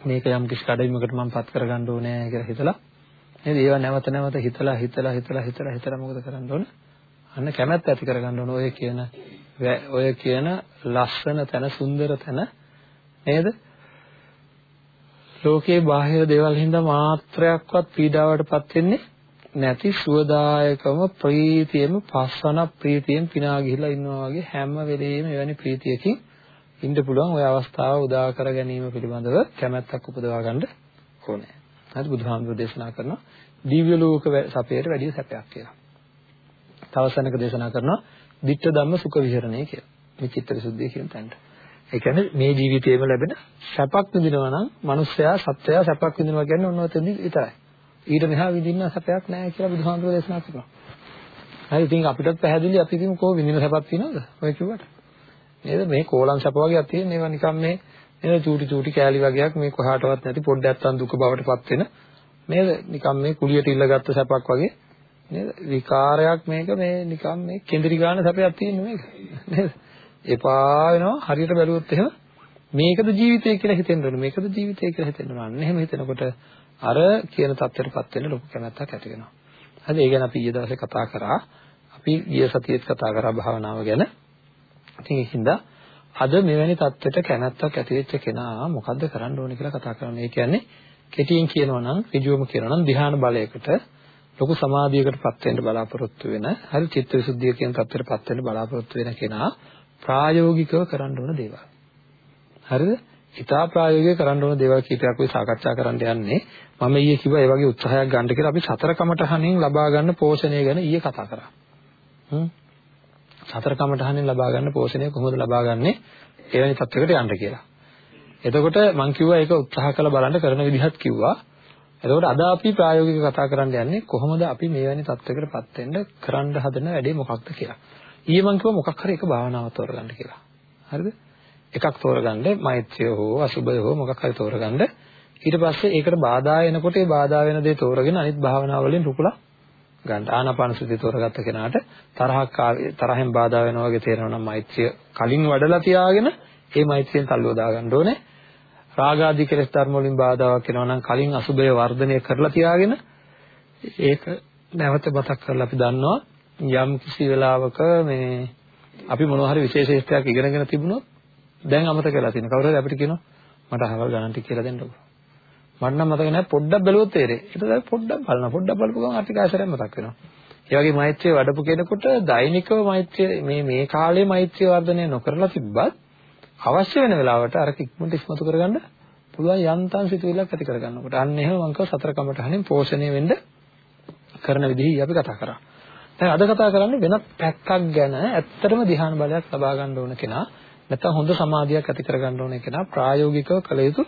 මේක යම් කිසි කඩයිමකට මම පත් කරගන්න ඕනේ කියලා හිතලා. නේද? ඒවා නැවත නැවත හිතලා හිතලා හිතලා හිතලා හිතලා මොකද කරන්න ඕන? අන්න කැමැත්ත ඇති කරගන්න ඕන ඔය කියන ඔය කියන ලස්සන තැන සුන්දර තැන. නේද? ලෝකේ බාහිර දේවල් හින්දා මාත්‍රයක්වත් පීඩාවටපත් වෙන්නේ නැති සුවදායකම ප්‍රීතියෙම පස්වන ප්‍රීතියෙන් පිනා ගිහිලා ඉන්නවා වගේ හැම වෙලෙම එවැනි ප්‍රීතියකින් ඉන්න පුළුවන් ওই අවස්ථාව උදා කර ගැනීම පිළිබඳව කැමැත්තක් උපදවා ගන්න ඕනේ. හරි බුදුහාමුදුරෝ දේශනා කරනවා දිව්‍ය ලෝක සැපයට වැඩිය සැපයක් කියලා. තව සැනක දේශනා කරනවා ditta ධම්ම සුඛ විහරණය කියලා. මේ චිත්ත විසුද්ධිය කියන තැනට. ඒ කියන්නේ මේ ජීවිතේම ලැබෙන සැපක් විඳිනවා නම් මිනිස්සයා සත්වයා සැපක් විඳිනවා කියන්නේ ඔන්න ඔතෙන්දි විතරයි. ඊට මෙහා විඳින්න සැපයක් නැහැ කියලා බුදුහාමුදුරුවෝ දේශනා කරනවා. හරි ඉතින් අපිටත් පැහැදිලි අපි ඉතින් කොහොම විඳින සැපක් තියෙනවද? ඔය කිව්වට. නේද? මේ කෝලම් සැප වගේක් තියෙන ඒවා නිකන් මේ නේද චූටි චූටි කෑලි වගේක් මේ කොහාටවත් නැති පොඩ්ඩක් අත්තන් දුක බවටපත් වෙන නේද? නිකන් මේ කුලියට ඉල්ලගත්ත සැපක් වගේ නේද? විකාරයක් මේක මේ නිකන් මේ කෙඳිරි ගන්න සැපයක් තියෙන මේක. නේද? එපා වෙනවා හරියට බැලුවොත් එහෙම මේකද ජීවිතය කියලා හිතෙන්න ඕනේ. මේකද ජීවිතය කියලා හිතෙන්න ඕනේ. අන්න එහෙම හිතනකොට අර කියන தත්ත්වයටපත් වෙන්න ලොකු කැමැත්තක් ඇති වෙනවා. හරි ඒ ගැන අපි ඊයේ දවසේ කතා කරා. අපි ගිය සතියේත් කතා කරා භාවනාව ගැන. ඉතින් ඒකින්ද අද මෙවැනි தත්ත්වයකට කැමැත්තක් ඇති වෙච්ච කෙනා මොකද්ද කරන්න ඕනේ කියලා කතා කරන්නේ. ඒ කියන්නේ කෙටියෙන් කියනවා නම් ඍජුවම කියනවා නම් ධ්‍යාන බලයකට ලොකු සමාධියකටපත් වෙන්න බලාපොරොත්තු වෙන හරි චිත්තවිසුද්ධිය කියන தත්ත්වයටපත් වෙන්න බලාපොරොත්තු වෙන කෙනා ප්‍රායෝගිකව කරන්න ඕන දේවල්. හරිද? හිතා ප්‍රායෝගිකව කරන්න ඕන දේවල් කීපයක් අපි සාකච්ඡා කරන්න යන්නේ. මම ඊයේ කිව්වා ඒ වගේ උත්සාහයක් ගන්න කියලා අපි සතර කමඨහණෙන් ලබා ගන්න පෝෂණය ගැන ඊයේ කතා කරා. හ්ම්. සතර කමඨහණෙන් ලබා ගන්න පෝෂණය කොහොමද ලබා ගන්නෙ? එවැනි තත්යකට යන්න කියලා. එතකොට මම කිව්වා ඒක උත්සාහ කරලා බලන්න කරන විදිහත් කිව්වා. එතකොට අද අපි ප්‍රායෝගිකව කතා කරන්න යන්නේ කොහොමද අපි මේවැනි තත්යකටපත් වෙන්න කරන්න හදන වැඩේ මොකක්ද කියලා. ඊයේ මම කිව්වා මොකක් හරි එක භාවනාවක් තෝරගන්න කියලා. හරිද? එකක් තෝරගන්න මෛත්‍රිය හෝ අසුබය හෝ මොකක් හරි තෝරගන්න ඊට පස්සේ ඒකට බාධා එනකොට ඒ බාධා වෙන දේ තෝරගෙන අනිත් භාවනාව වලින් රුකුලා ගන්න ආනාපාන සතිය තෝරගත්ත කෙනාට තරහක් තරහෙන් බාධා වෙනවා වගේ තේරෙනවා නම් මෛත්‍රිය කලින් වඩලා තියාගෙන ඒ මෛත්‍රියෙන් තල්ලුව දාගන්න ඕනේ රාගාදී කෙලෙස් ධර්ම වලින් බාධාවක් එනවා නම් කලින් අසුබය වර්ධනය කරලා තියාගෙන ඒක නැවත මතක් කරලා අපි දන්නවා යම් කිසි වෙලාවක මේ අපි මොනවා හරි විශේෂීස්ත්‍යක් ඉගෙනගෙන තිබුණොත් දැන් අමතක වෙලා තියෙන. කවුරු හරි අපිට කියනවා මට අහවල් ගණන් ටික කියලා දෙන්නකෝ. මට නම් මතක නැහැ පොඩ්ඩක් බැලුවොත් තේරෙයි. ඒක තමයි පොඩ්ඩක් බලනවා. පොඩ්ඩක් බලපු ගමන් අර ටික ආශ්‍රයෙන් මතක් වෙනවා. ඒ වගේ මෛත්‍රිය වඩපු කෙනෙකුට දෛනිකව මෛත්‍රිය මේ මේ කාලේ මෛත්‍රිය වර්ධනය නොකරලා තිබ්බත් අවශ්‍ය වෙන වෙලාවට අර ඉක්මනට ඉස්මතු කරගන්න පුළුවන් යන්තම් සිතුවිල්ලක් ඇති කරගන්නකොට. අන්න එහෙම මම කව සතර කමටහනින් පෝෂණය වෙන්න කරන විදිහ අපි කතා කරා. දැන් අද කතා කරන්නේ වෙනත් පැත්තක් ගැන ඇත්තටම ධ්‍යාන බලයක් ලබා ගන්න ඕන කෙනා නැත්නම් හොඳ සමාධියක් ඇති කරගන්න ඕන කෙනා ප්‍රායෝගිකව කළ යුතු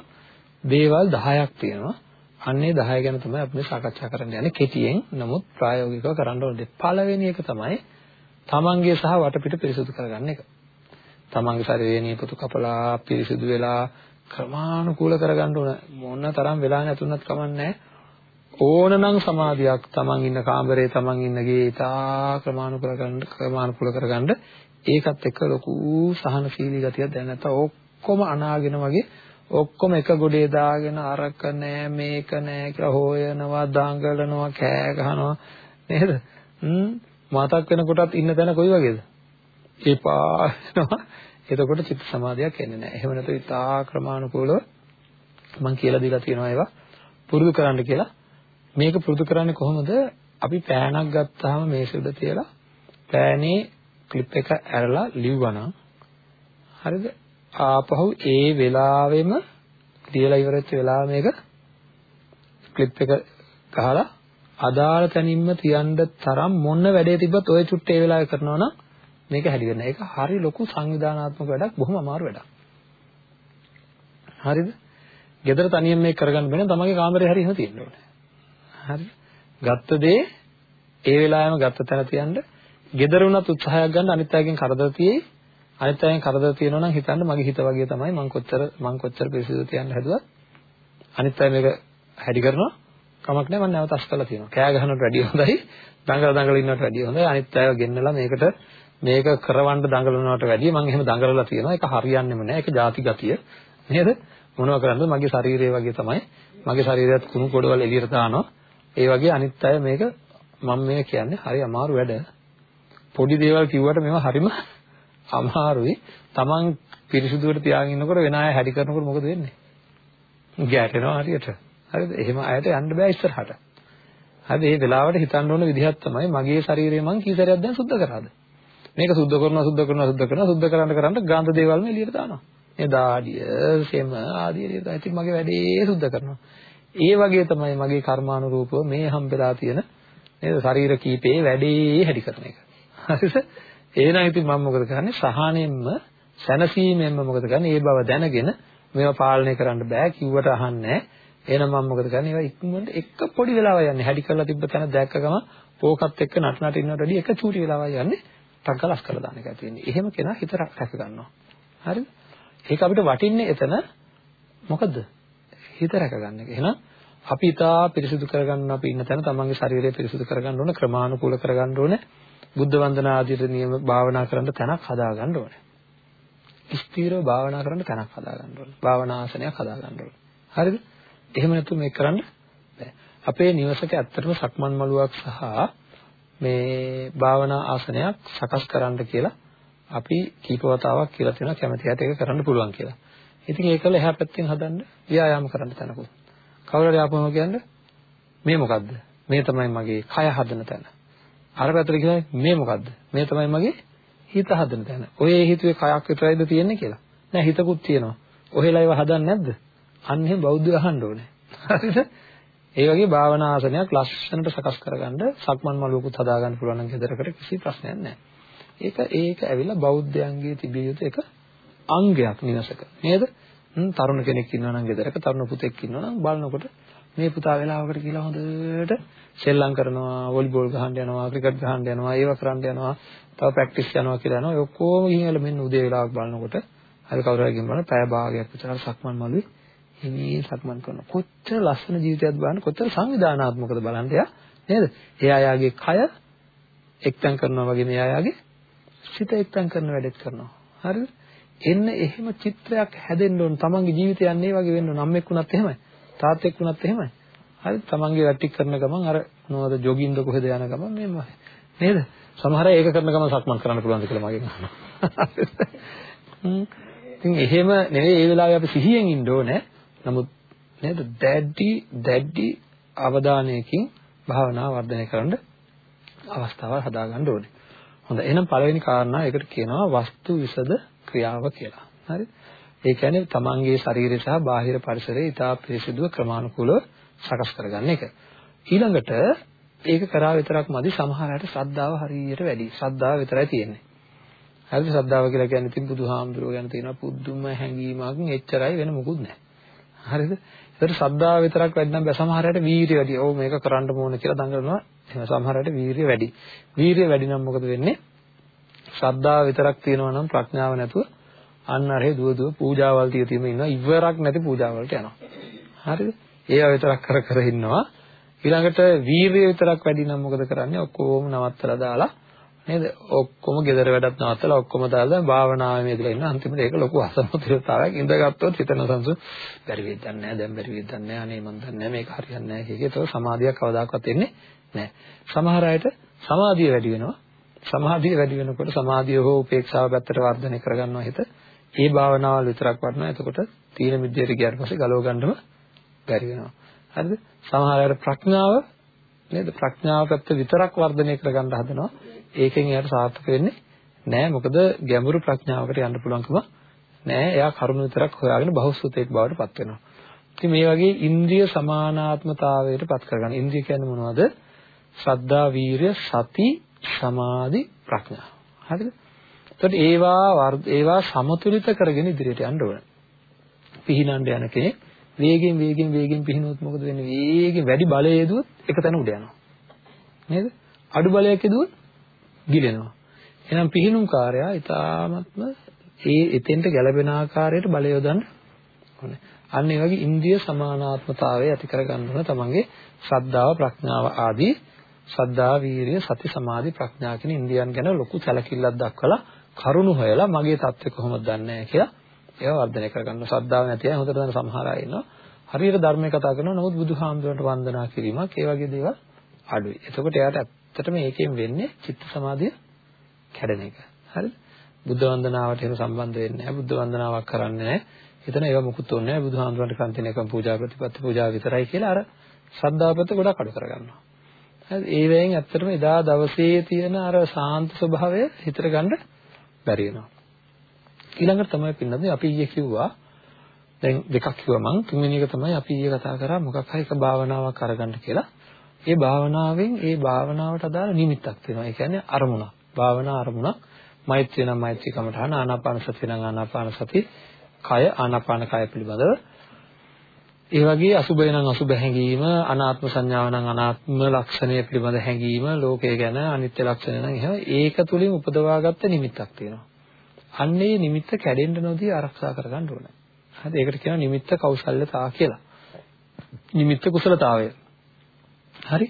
දේවල් 10ක් තියෙනවා. අන්නේ 10 ගැන තමයි අපි සාකච්ඡා කරන්න යන්නේ කෙටියෙන්. නමුත් ප්‍රායෝගිකව කරන්න ඕන දේ පළවෙනි එක තමයි තමන්ගේ සහ වටපිට පිරිසුදු කරගන්න එක. තමන්ගේ ශරීරයේ නියපොතු කපලා පිරිසුදු වෙලා ක්‍රමානුකූල කරගන්න ඕන. මොන තරම් වෙලා නැතුණත් කමන්නේ ඕනනම් සමාධියක් තමන් ඉන්න කාමරේ තමන් ඉන්න ගේ ඉතා ක්‍රමානුකූල කරගන්න ක්‍රමානුකූල කරගන්න ඒකත් එක්ක ලොකු සහනශීලී ගතියක් දැන නැත්නම් ඔක්කොම අනාගෙන වගේ ඔක්කොම එක ගොඩේ දාගෙන අරක නෑ මේක නෑ කියලා හොයනවා දඟලනවා කෑ ගහනවා. නේද? හ්ම්. මතක් වෙනකොටත් ඉන්න තැන කොයි වගේද? එපා. වෙනවා [laughs] එතකොට චිත්ත සමාධියක් එන්නේ නැහැ එහෙම නැතු ඉතා ක්‍රමානුකූලව මම කියලා දීලා තියෙනවා ඒවා. පුරුදු කරන්න කියලා. මේක පුරුදු කරන්නේ කොහොමද? අපි පෑනක් ගත්තාම මේක උඩ තියලා පෑනේ ක්ලිප් එක ඇරලා ලිව්වනම් හරිද? ආපහු ඒ වෙලාවෙම ලියලා ඉවරච්ච වෙලාව මේක ක්ලිප් එක ගහලා අදාළ තැනින්ම තියන්න තරම් මොන වැඩේ තිබ්බත් ඔය චුට්ටේ ඒ වෙලාවේ කරනවා නම් මේක හැදි වෙනවා. ඒක හරි ලොකු සංවිධානාත්මක වැඩක් බොහොම අමාරු වැඩක්. හරිද? ගෙදර තනියෙන් මේක කරගන්න බෑ තමන්ගේ කාමරේ හරි එහෙම තියෙන්න ඕනේ. හරිද? ගත්ත දේ ඒ වෙලාවෙම ගත්ත තැන තියන්න gedara උනත් උත්සාහයක් ගන්න අනිත් අයගෙන් කරදර තියෙයි. අනිත් අයගෙන් කරදර තියෙනවා නම් හිතන්න මගේ හිත වගේ තමයි මං කොච්චර මං කොච්චර පිරිසිදු තියන්න හැදුවත් අනිත් අය මේක හැදි කරනවා කමක් නැහැ මම නැවත අස් කරලා තියෙනවා. කෑ ගහනට වැඩිය හොඳයි. දඟල දඟල ඉන්නවට වැඩිය හොඳයි. අනිත් අයව ගෙන්නලා මේකට මේක කරවන්න දඟලනවට වැඩිය මම එහෙම දඟලලා තියෙනවා. ඒක හරියන්නේම නැහැ. ඒක ಜಾති ගතිය. නේද? මොනව කරන්නද? මගේ ශරීරය වගේ තමයි. මගේ ශරීරයත් කුණු ගොඩවල් එළියට දානවා. ඒ වගේ අනිත් අය මේක මම මේ කියන්නේ හරි අමාරු වැඩ. පොඩි දේවල් කිව්වට මේවා හරිම අමාරුයි. Taman පිරිසුදුවට තියාගෙන ඉන්නකොට වෙන අය හැඩි කරනකොට මොකද වෙන්නේ? ගැටෙනවා හරියට. හරිද? එහෙම අයට යන්න බෑ ඉස්සරහට. හරිද? මේ වෙලාවට හිතන්න ඕන විදිහක් තමයි මගේ ශරීරය මං කී සැරයක් දැන් සුද්ධ කරාද? මේක සුද්ධ කරනවා සුද්ධ කරනවා සුද්ධ කරනවා සුද්ධ කරන්න කරන්න ගාන්ධ දේවල්ම එළියට දානවා. මේ දාඩිය, සෙම ආදී එළියට දානවා. ඉතින් මගේ වැඩේ සුද්ධ කරනවා. ඒ වගේ තමයි මගේ කර්මානුරූපව මේ හම්බෙලා තියෙන නේද ශරීර කීපේ වැඩේ හැදි කරන එක. හරිද? එහෙනම් ඉතින් මම මොකද කරන්නේ? සහනෙන්ම සැනසීමෙන්ම මොකද කරන්නේ? ඒ බව දැනගෙන මේවා පාලනය කරන්න බෑ කිව්වට අහන්නේ එහෙනම් මම මොකද කරන්නේ? ඒවා ඉක්මනට එක පොඩි වෙලාවක් යන්නේ. හැඩි කරලා තිබ්බ තැන දැක්ක ගම පෝකත් එක්ක නට නට ඉන්නවට වැඩිය එක චූටි වෙලාවක් යන්නේ. ටක්කලස් කරලා දාන එකයි තියෙන්නේ. එහෙම කෙනා හිත රැක ගන්නවා. හරිද? ඒක අපිට වටින්නේ එතන මොකද? හිත රැක ගන්න එක. එහෙනම් අපි ඊටා පිරිසිදු කරගන්න අපි ඉන්න තැන තමන්ගේ ශරීරය පිරිසිදු කරගන්න ඕන ක්‍රමානුකූල කරගන්න ඕනේ බුද්ධ වන්දනා ආදී නියම භාවනා කරන්න තැනක් හදාගන්න ඕනේ. ස්ථීරව භාවනා කරන්න තැනක් හදාගන්න ඕනේ. භාවනා ආසනයක් හදාගන්න ඕනේ. හරිද? එහෙම නැත්නම් මේක කරන්න අපේ නිවසක ඇත්තටම සක්මන් මළුවක් සහ මේ භාවනා ආසනයක් සකස් කරන්න කියලා අපි කීප වතාවක් කියලා තියෙනවා කැමැති හැට ඒක කරන්න පුළුවන් කියලා. ඉතින් ඒකල එහා පැත්තෙන් හදන්න ව්‍යායාම කරන්න තැනකුත්. කවුරු හරි ආපුවම කියන්නේ මේ මොකද්ද? මේ තමයි මගේ කය හදන තැන. අර පැත්තට ගිහලා මේ මොකද්ද? මේ තමයි මගේ හිත හදන තැන. ඔය හිතුවේ කයක් විතරයිද තියෙන්නේ කියලා. නෑ හිතකුත් තියෙනවා. ඔහෙලා ඒවා හදන්නේ නැද්ද? අන්න එහෙම බෞද්ධ අහන්න ඕනේ. හරිද? ඒ වගේ භාවනා ආසනයක් ලස්සනට සකස් කරගන්න සක්මන් මළුවකුත් හදාගන්න පුළුවන් නම් ගෙදරකට කිසි ප්‍රශ්නයක් නැහැ. ඒක ඒක ඇවිල්ලා බෞද්ධයන්ගේ තිබිය යුතු එක අංගයක් නිවසක. නේද? තරුණ කෙනෙක් ඉන්නවා නම් ගෙදරක තරුණ පුතෙක් ඉන්නවා නම් බලනකොට මේ පුතා වෙලාවකට කියලා හොඳට සෙල්ලම් කරනවා, වොලිබෝල් ගහන්න යනවා, ක්‍රිකට් ගහන්න යනවා, ඒව කරන්න යනවා, තව ප්‍රැක්ටිස් යනවා කියලා යනවා. ඒ ඔක්කොම ගිහින් මෙන්න උදේ වෙලාවක් බලනකොට හරි කවුරු හරි ගිහින් බලන පැය භාගයක් විතර සක්මන් මළුවේ හිමී සක්මන් කරනවා. කොච්චර ලස්සන ජීවිතයක් බලන්න කොච්චර සංවිධානාත්මකද බලන්න එයා නේද? එයා යාගේ කය එක්තෙන් කරනවා වගේ මෙයා යාගේ සිත එක්තෙන් කරන වැඩෙත් කරනවා. හරිද? එන්න එහෙම චිත්‍රයක් හැදෙන්න ඕන. තමන්ගේ ජීවිතය යන්නේ වගේ වෙන්න ඕන. අම්මෙක් වුණත් එහෙමයි. තාත්තෙක් වුණත් එහෙමයි. හරි? තමන්ගේ වැටික් කරන ගමන් අර මොනවද ජොගින්ද කොහෙද යන ගමන් මේමයි. නේද? සමහර අය ඒක කරන ගමන් සක්මන් කරන්න පුළුවන්ද කියලා මගෙන් අහනවා. [laughs] ඉතින් එහෙම නෙවෙයි ඒ වෙලාවේ අපි සිහියෙන් ඉන්න ඕනේ. නමුත් නේද දැඩි දැඩි අවධානයකින් භාවනාව වර්ධනය කරන්න අවස්ථාවක් හදාගන්න ඕනේ. හොඳයි. එහෙනම් පළවෙනි කාරණා ඒකට කියනවා වස්තු විසද ක්‍රියාව කියලා. හරි? ඒ කියන්නේ තමන්ගේ ශරීරය සහ බාහිර පරිසරය ඉතා පිරිසිදුව ක්‍රමානුකූලව සකස් කරගන්න එක. ඊළඟට ඒක කරා විතරක් මදි සමහර අයට ශ්‍රද්ධාව හරියට වැඩි. ශ්‍රද්ධාව විතරයි තියෙන්නේ. හරිද? ශ්‍රද්ධාව කියලා කියන්නේ ඉතින් බුදුහාමුදුරුවෝ ගැන තියෙන පුදුම හැඟීමක් එච්චරයි වෙන මොකුත් නැහැ. හරිද? ඒකට ශ්‍රද්ධාව විතරක් වැඩි නම් බෑ සමහරයට වීරිය වැඩි. ඔව් මේක කරන්න ඕන කියලා දඟලනවා. එහෙනම් සමහරයට වීරිය වැඩි. වීරිය වැඩි නම් මොකද වෙන්නේ? ශ්‍රද්ධාව විතරක් තියෙනවා නම් ප්‍රඥාව නැතුව අන්න අරේ දුව දුව පූජාවල් තිය තියම ඉන්නවා. ඉවරක් නැති පූජාවලට යනවා. හරිද? ඒවා විතරක් කර කර ඉන්නවා. ඊළඟට වීරිය විතරක් වැඩි නම් මොකද කරන්නේ? ඔක්කොම නවත්තලා දාලා නේද? ඔක්කොම gedara වැඩත් නවත්තලා ඔක්කොම දාලා දැන් භාවනාවේ මේදලා ඉන්න අන්තිමට ඒක ලොකු අසමතුලිතතාවයක් ඉඳගත්තොත් හිතන සංසු බැරි වෙද්දක් නැහැ දැන් බැරි වෙද්දක් නැහැ අනේ මන් දන්නේ මේක හරියන්නේ නැහැ කියකේ ඒක සමාධියක් කවදාකවත් එන්නේ නැහැ. සමහර අයට සමාධිය වැඩි වෙනවා. සමාධිය වැඩි වෙනකොට සමාධිය හෝ උපේක්ෂාව පැත්තට වර්ධනය කරගන්නවා හිත. ඒ භාවනාවල් විතරක් වටනවා. එතකොට තීන මිද්දේට ගියාට පස්සේ ගලව ගන්නම බැරි වෙනවා. හරිද? සමහර අයට ප්‍රඥාව නේද? ප්‍රඥාව පැත්ත විතරක් වර්ධනය කරගන්න හදනවා. ඒකෙන් එයාට සාර්ථක වෙන්නේ නෑ මොකද ගැඹුරු ප්‍රඥාවකට යන්න පුළුවන්කම නෑ එයා කරුණ විතරක් හොයාගෙන බහුසුතෙක් බවට පත් වෙනවා ඉතින් මේ වගේ ඉන්ද්‍රිය සමානාත්මතාවයට පත් කරගන්න ඉන්ද්‍රිය කියන්නේ මොනවද ශ්‍රද්ධා වීරිය සති සමාධි ප්‍රඥා. හරිද? එතකොට ඒවා ඒවා සමතුලිත කරගෙන ඉදිරියට යන්න ඕන. පිහිනන්න යන කෙනෙක් වේගෙන් වේගෙන් වේගෙන් පිහිනුවොත් මොකද වෙන්නේ? වේගෙන් වැඩි බලය යදුවොත් එක තැන උඩ යනවා. නේද? අඩු බලයක් යදුවොත් ගිලෙනවා. එහෙනම් පිහිනුම් කාර්යය ඊ타ත්ම ඒ එතෙන්ට ගැළපෙන ආකාරයට බලය යොදන්න ඕනේ. අන්න ඒ වගේ ඉන්ද්‍රිය සමානාත්මතාවය ඇති කරගන්න ඕන තමන්ගේ ශ්‍රද්ධාව ප්‍රඥාව ආදී ශ්‍රද්ධා වීරිය සති සමාධි ප්‍රඥා කියන ඉන්ද්‍රියන් ගැන ලොකු සැලකිල්ලක් දක්වලා කරුණු හොයලා මගේ தත්ත්වය කොහොමද දන්නේ කියලා ඒවා වර්ධනය කරගන්න ශ්‍රද්ධාව නැති අය හොඳට දන්න සමහර අය ඉන්නවා හරියට ධර්මය කතා කරනවා නමුත් බුදුහාමුදුරන්ට වන්දනා කිරීමක් ඒ වගේ දේවල් අඩුයි එතකොට එයාට ඇත්තටම ඒකෙන් වෙන්නේ චිත්ත සමාධිය කැඩෙන එක. හරිද? බුද්ධ වන්දනාවට එහෙම සම්බන්ධ වෙන්නේ නැහැ. බුද්ධ වන්දනාවක් කරන්නේ නැහැ. එතන ඒව මුකුත් ඕනේ නැහැ. බුදුහාමුදුරන්ට කන්තින එකම පූජා ප්‍රතිපත්ති පූජා විතරයි කියලා අර ශ්‍රද්ධාවපත ගොඩක් අඩු කරගන්නවා. හරි ඒ වෙලෙන් ඇත්තටම එදා දවසේ තියෙන අර සාන්ත ස්වභාවය හිතට ගන්න බැරි වෙනවා. ඊළඟට තමයි පින්නදී අපි ඊයේ කිව්වා දැන් දෙකක් කිව්වා මං තුන්වෙනි එක තමයි අපි ඊයේ කතා කරා මොකක් හරි එක භාවනාවක් අරගන්න කියලා. ඒ භාවනාවෙන් ඒ භාවනාවට අදාළ නිමිත්තක් තියෙනවා. ඒ කියන්නේ අරමුණක්. භාවනා අරමුණක්. මෛත්‍රිය නම් මෛත්‍රී කමඨාන, ආනාපාන සතිය නම් ආනාපාන සති, කය ආනාපාන කය පිළිබඳව. ඒ වගේ අසුබය නම් අසුබ හැඟීම, අනාත්ම සංඥාව නම් අනාත්ම ලක්ෂණය පිළිබඳ හැඟීම, ලෝකය ගැන අනිත්‍ය ලක්ෂණය නම් එහෙම ඒක තුලින් උපදවාගත්ත නිමිත්තක් තියෙනවා. අන්නේ නිමිත්ත කැඩෙන්න නොදී ආරක්ෂා කරගන්න ඕනේ. හරි ඒකට කියනවා නිමිත්ත කෞශල්‍යතා කියලා. නිමිත්ත කුසලතාවය. හරි?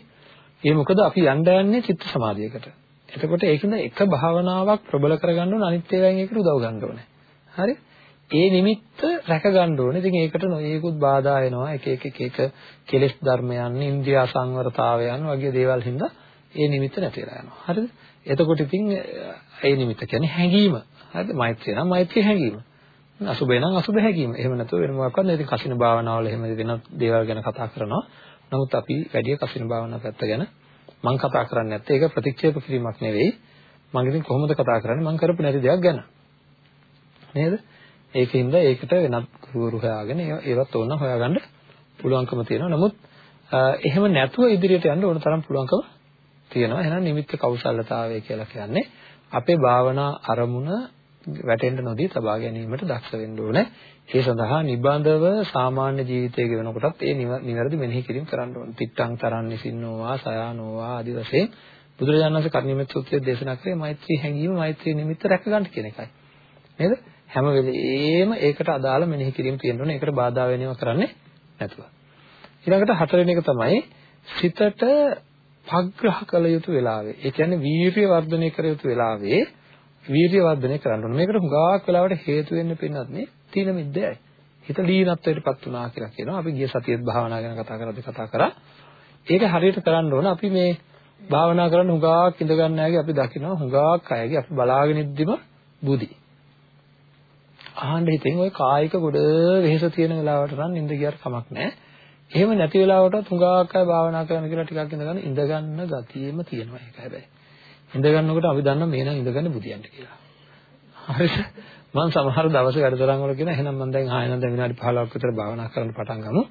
ඒ මොකද අපි යන්න යන්නේ චිත්ත සමාධියකට. එතකොට ඒකින්ද එක භාවනාවක් ප්‍රබල කරගන්න ඕන අනිත් ඒවායින් එකට උදව් ගන්න ඕනේ. හරි? ඒ නිමිත්ත රැක ගන්න ඕනේ. ඉතින් ඒකට නොයේකුත් බාධා එනවා. එක එක එක එක කෙලෙස් ධර්මයන්, ඉන්ද්‍රිය සංවරතාවයන් වගේ දේවල් හින්දා ඒ නිමිත්ත නැති වෙලා යනවා. හරිද? එතකොට ඉතින් ඒ නිමිත්ත කියන්නේ හැඟීම. හරිද? මෛත්‍රිය නම් මෛත්‍රී හැඟීම. අසුබේ නම් අසුබ හැඟීම. එහෙම නැතුව වෙන මොකක්වත් නෑ. ඉතින් කසින භාවනාවල එහෙම වෙන දේවල් ගැන කතා කරනවා. නමුත් අපි වැඩි කසින භාවනාව පැත්ත ගැන මම කතා කරන්නේ නැත්තේ ඒක ප්‍රතික්ෂේප කිරීමක් නෙවෙයි. මම ඉතින් කොහොමද කතා කරන්නේ? මම කරපු නැති දෙයක් ගැන. නේද? ඒකින්ද ඒකට වෙනත් ගුරු හොයාගෙන ඒවත් ඕන හොයාගන්න පුළුවන්කම තියෙනවා. නමුත් එහෙම නැතුව ඉදිරියට යන්න ඕන තරම් පුළුවන්කම තියෙනවා. එහෙනම් නිමිත්ත කෞශල්‍යතාවය කියලා කියන්නේ අපේ භාවනා අරමුණ වැටෙන්න නොදී තබා ගැනීමට දක්ෂ වෙන්න ඕනේ. ඒ සඳහා නිබඳව සාමාන්‍ය ජීවිතයේ ගෙවනකොටත් ඒ නිවැරදි මෙනෙහි කිරීම කරන්න ඕනේ. තිත්තං තරන් නිසින්නෝවා සයානෝවා ආදි වශයෙන් බුදුරජාණන් වහන්සේ කර්ණිමෙත් සූත්‍රයේ දේශනා කරේ මෛත්‍රී හැඟීම මෛත්‍රී නිමිත්ත රැක ගන්න කියන එකයි. නේද? හැම වෙලෙම ඒකට අදාළ මෙනෙහි කිරීම තියෙන්න ඕනේ. ඒකට බාධා වෙනව කරන්නේ නැතුව. ඊළඟට හතරවෙනි එක තමයි සිතට පග්‍රහ කළ යුතු වෙලාවේ. ඒ කියන්නේ වීරිය වර්ධනය කර යුතු වෙලාවේ වීරිය වර්ධනය කරන්න ඕනේ. මේකට හුඟක් වෙලාවට හේතු වෙන්න පින්නත් මේ තීන මිද්දයයි. හිත ලීනත්වයටපත් වුණා කියලා කියනවා. අපි ගිය සතියේත් භාවනා ගැන කතා කරද්දී කතා කරා. ඒක හරියට කරන්න ඕන. අපි මේ භාවනා කරන්න හුඟක් ඉඳ ගන්න අයගේ අපි දකිනවා හුඟක් අයගේ අපි බලාගෙන ඉද්දිම බුදි. අහන්න හිතෙන් ওই කායික ගොඩ වෙහෙස තියෙන වෙලාවට නම් නිින්ද ගියාට කමක් නැහැ. එහෙම නැති වෙලාවටත් හුඟක් අය භාවනා කරන කියලා ටිකක් ඉඳ ගන්න ඉඳ ගන්න ගතියෙම තියෙනවා ඒක හැබැයි. ඉඳ ගන්නකොට අපි දන්නවා මේ නම් ඉඳගන්න බුදියන්ට කියලා. හරිද? මම සමහර දවස් වැඩතරන් වල කියන එහෙනම් මම දැන් ආයෙ නම් දැන් විනාඩි 15ක් විතර භාවනා කරන්න පටන් ගමු.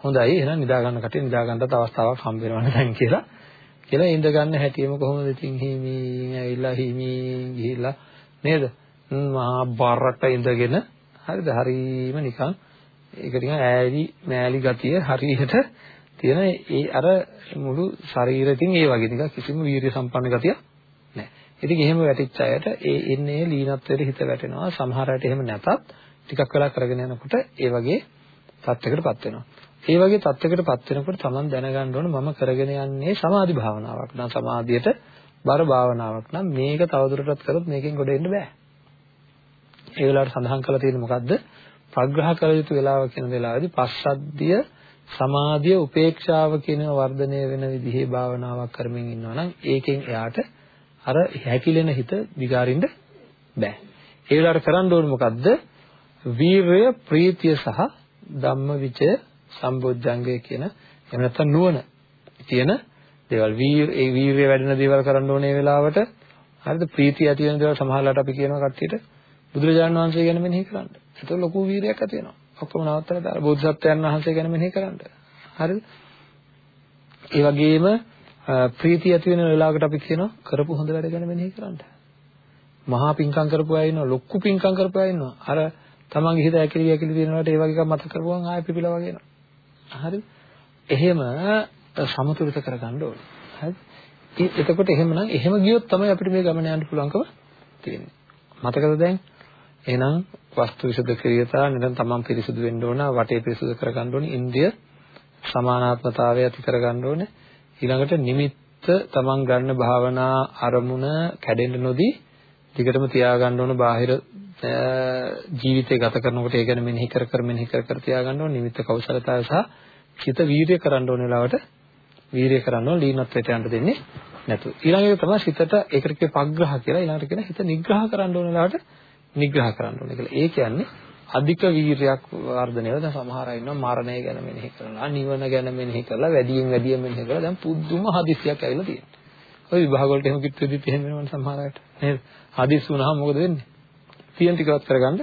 හොඳයි එහෙනම් නිදා ගන්න කටින් නිදා ගන්නත් අවස්ථාවක් හම්බ වෙනවනේ දැන් කියලා. කියලා ඉඳ ගන්න හැටිම කොහොමද ඉතින් හිමින් ඇවිල්ලා හිමින් ගිහිල්ලා නේද? මහා බරට ඉඳගෙන හරිද? හරීම නිකන් ඒක නිකන් ඈලි මෑලි ගතිය හරියට තියෙන ඒ අර මුළු ශරීරෙකින් ඒ වගේ නිකන් කිසිම වීර්ය සම්පන්න ගතියක් ඉතින් එහෙම වැටිච්ච අයට ඒ එන්නේ ලීනත්වයට හිත වැටෙනවා. සමහර අයට එහෙම නැතත් ටිකක් වෙලා කරගෙන යනකොට ඒ වගේ තත්යකටපත් වෙනවා. ඒ වගේ තත්යකටපත් වෙනකොට Taman දැනගන්න ඕන මම කරගෙන යන්නේ සමාධි භාවනාවක්. නම් සමාධියට බර භාවනාවක් නම් මේක තවදුරටත් කරොත් මේකෙන් ගොඩ එන්න බෑ. ඒ වෙලාවට සඳහන් කරලා තියෙන්නේ මොකද්ද? ප්‍රග්‍රහ කළ යුතු වෙලාව කියන වෙලාවේදී පස්සද්ධිය සමාධිය උපේක්ෂාව කියන වර්ධනය වෙන විදිහේ භාවනාවක් කරමින් ඉන්නවා නම් ඒකෙන් එයාට අර හැකිලෙන හිත දිගාරින්න බෑ. ඒ වෙලාවට කරන්න ඕනේ මොකද්ද? වීරය, ප්‍රීතිය සහ ධම්මවිචය සම්බොජ්ජංගය කියන එහෙම නැත්නම් නුවණ තියෙන දේවල් වීර ඒ වීරය වැඩෙන දේවල් කරන්න ඕනේ වෙලාවට හරිද ප්‍රීතිය ඇති වෙන දේවල් සමහරවිට අපි කියනවා කට්ටියට බුදුරජාණන් වහන්සේ ගැන මෙනෙහි කරන්න. ඒක ලොකු වීරයක් ඇති වෙනවා. ඔක්කොම නවත්තලා දාලා බෝධිසත්වයන් වහන්සේ ගැන මෙනෙහි කරන්න. හරිද? ඒ වගේම ප්‍රීතිය ඇති වෙන වෙලාවකට අපි කියනවා කරපු හොඳ වැඩ ගැන මෙනෙහි කරන්න. මහා පිංකම් කරපු අය ඉන්නවා, ලොකු පිංකම් කරපු අය ඉන්නවා. අර තමන්ගේ හිත ඇකිලි ඇකිලි තියෙනවට ඒ වගේ එකක් මතක කරපුවම ආයෙ පිපිලා වගේ එනවා. හරිද? එහෙම සමතුලිත කරගන්න ඕනේ. හරිද? එතකොට එහෙමනම් එහෙම ගියොත් තමයි අපිට මේ ගමන යන්න පුළුවන්කම තියෙන්නේ. මතකද දැන්? එහෙනම් වස්තු විසුද්ධ ක්‍රියතා නිකන් තමන් පිරිසුදු වෙන්න ඕන, වටේ පිරිසුදු කරගන්න ඕනේ, ඉන්ද්‍රිය සමානාත්මතාවය ඇති කරගන්න ඕනේ. ඊළඟට නිමිත්ත තමන් ගන්න භාවනා අරමුණ කැඩෙන්න නොදී දිගටම තියාගන්න ඕන බාහිර ජීවිතය ගත කරනකොට ඒ ගැන මෙනෙහි කර කර මෙනෙහි කර කර තියාගන්න ඕන. නිමිත්ත කෞශලතාවය සහ චිත වීර්ය කරන්න ඕන වෙලාවට වීර්ය කරන්න ඕන ලීනත්වයට යන්න දෙන්නේ නැතුව. ඊළඟ එක තමයි සිතට ඒකට කිය පග්‍රහ කියලා. ඊළඟට කියන හිත නිග්‍රහ කරන්න ඕන වෙලාවට නිග්‍රහ කරන්න ඕන කියලා ඒ කියන්නේ අධික වීරයක් වර්ධනය වෙලා දැන් සමහර අය ඉන්නවා මරණය ගැන මෙනෙහි කරලා නිවන ගැන මෙනෙහි කරලා වැඩියෙන් වැඩියෙන් මෙනෙහි කරලා දැන් පුදුම හදිස්සියක් ඇවිල්ලා තියෙනවා. ඔය විභාග වලට එහෙම කිව්වෙදිත් එහෙම වෙනවනේ සමහර අයට. නේද? හදිස් වුණාම මොකද වෙන්නේ? තියෙන ටිකවත් කරගන්න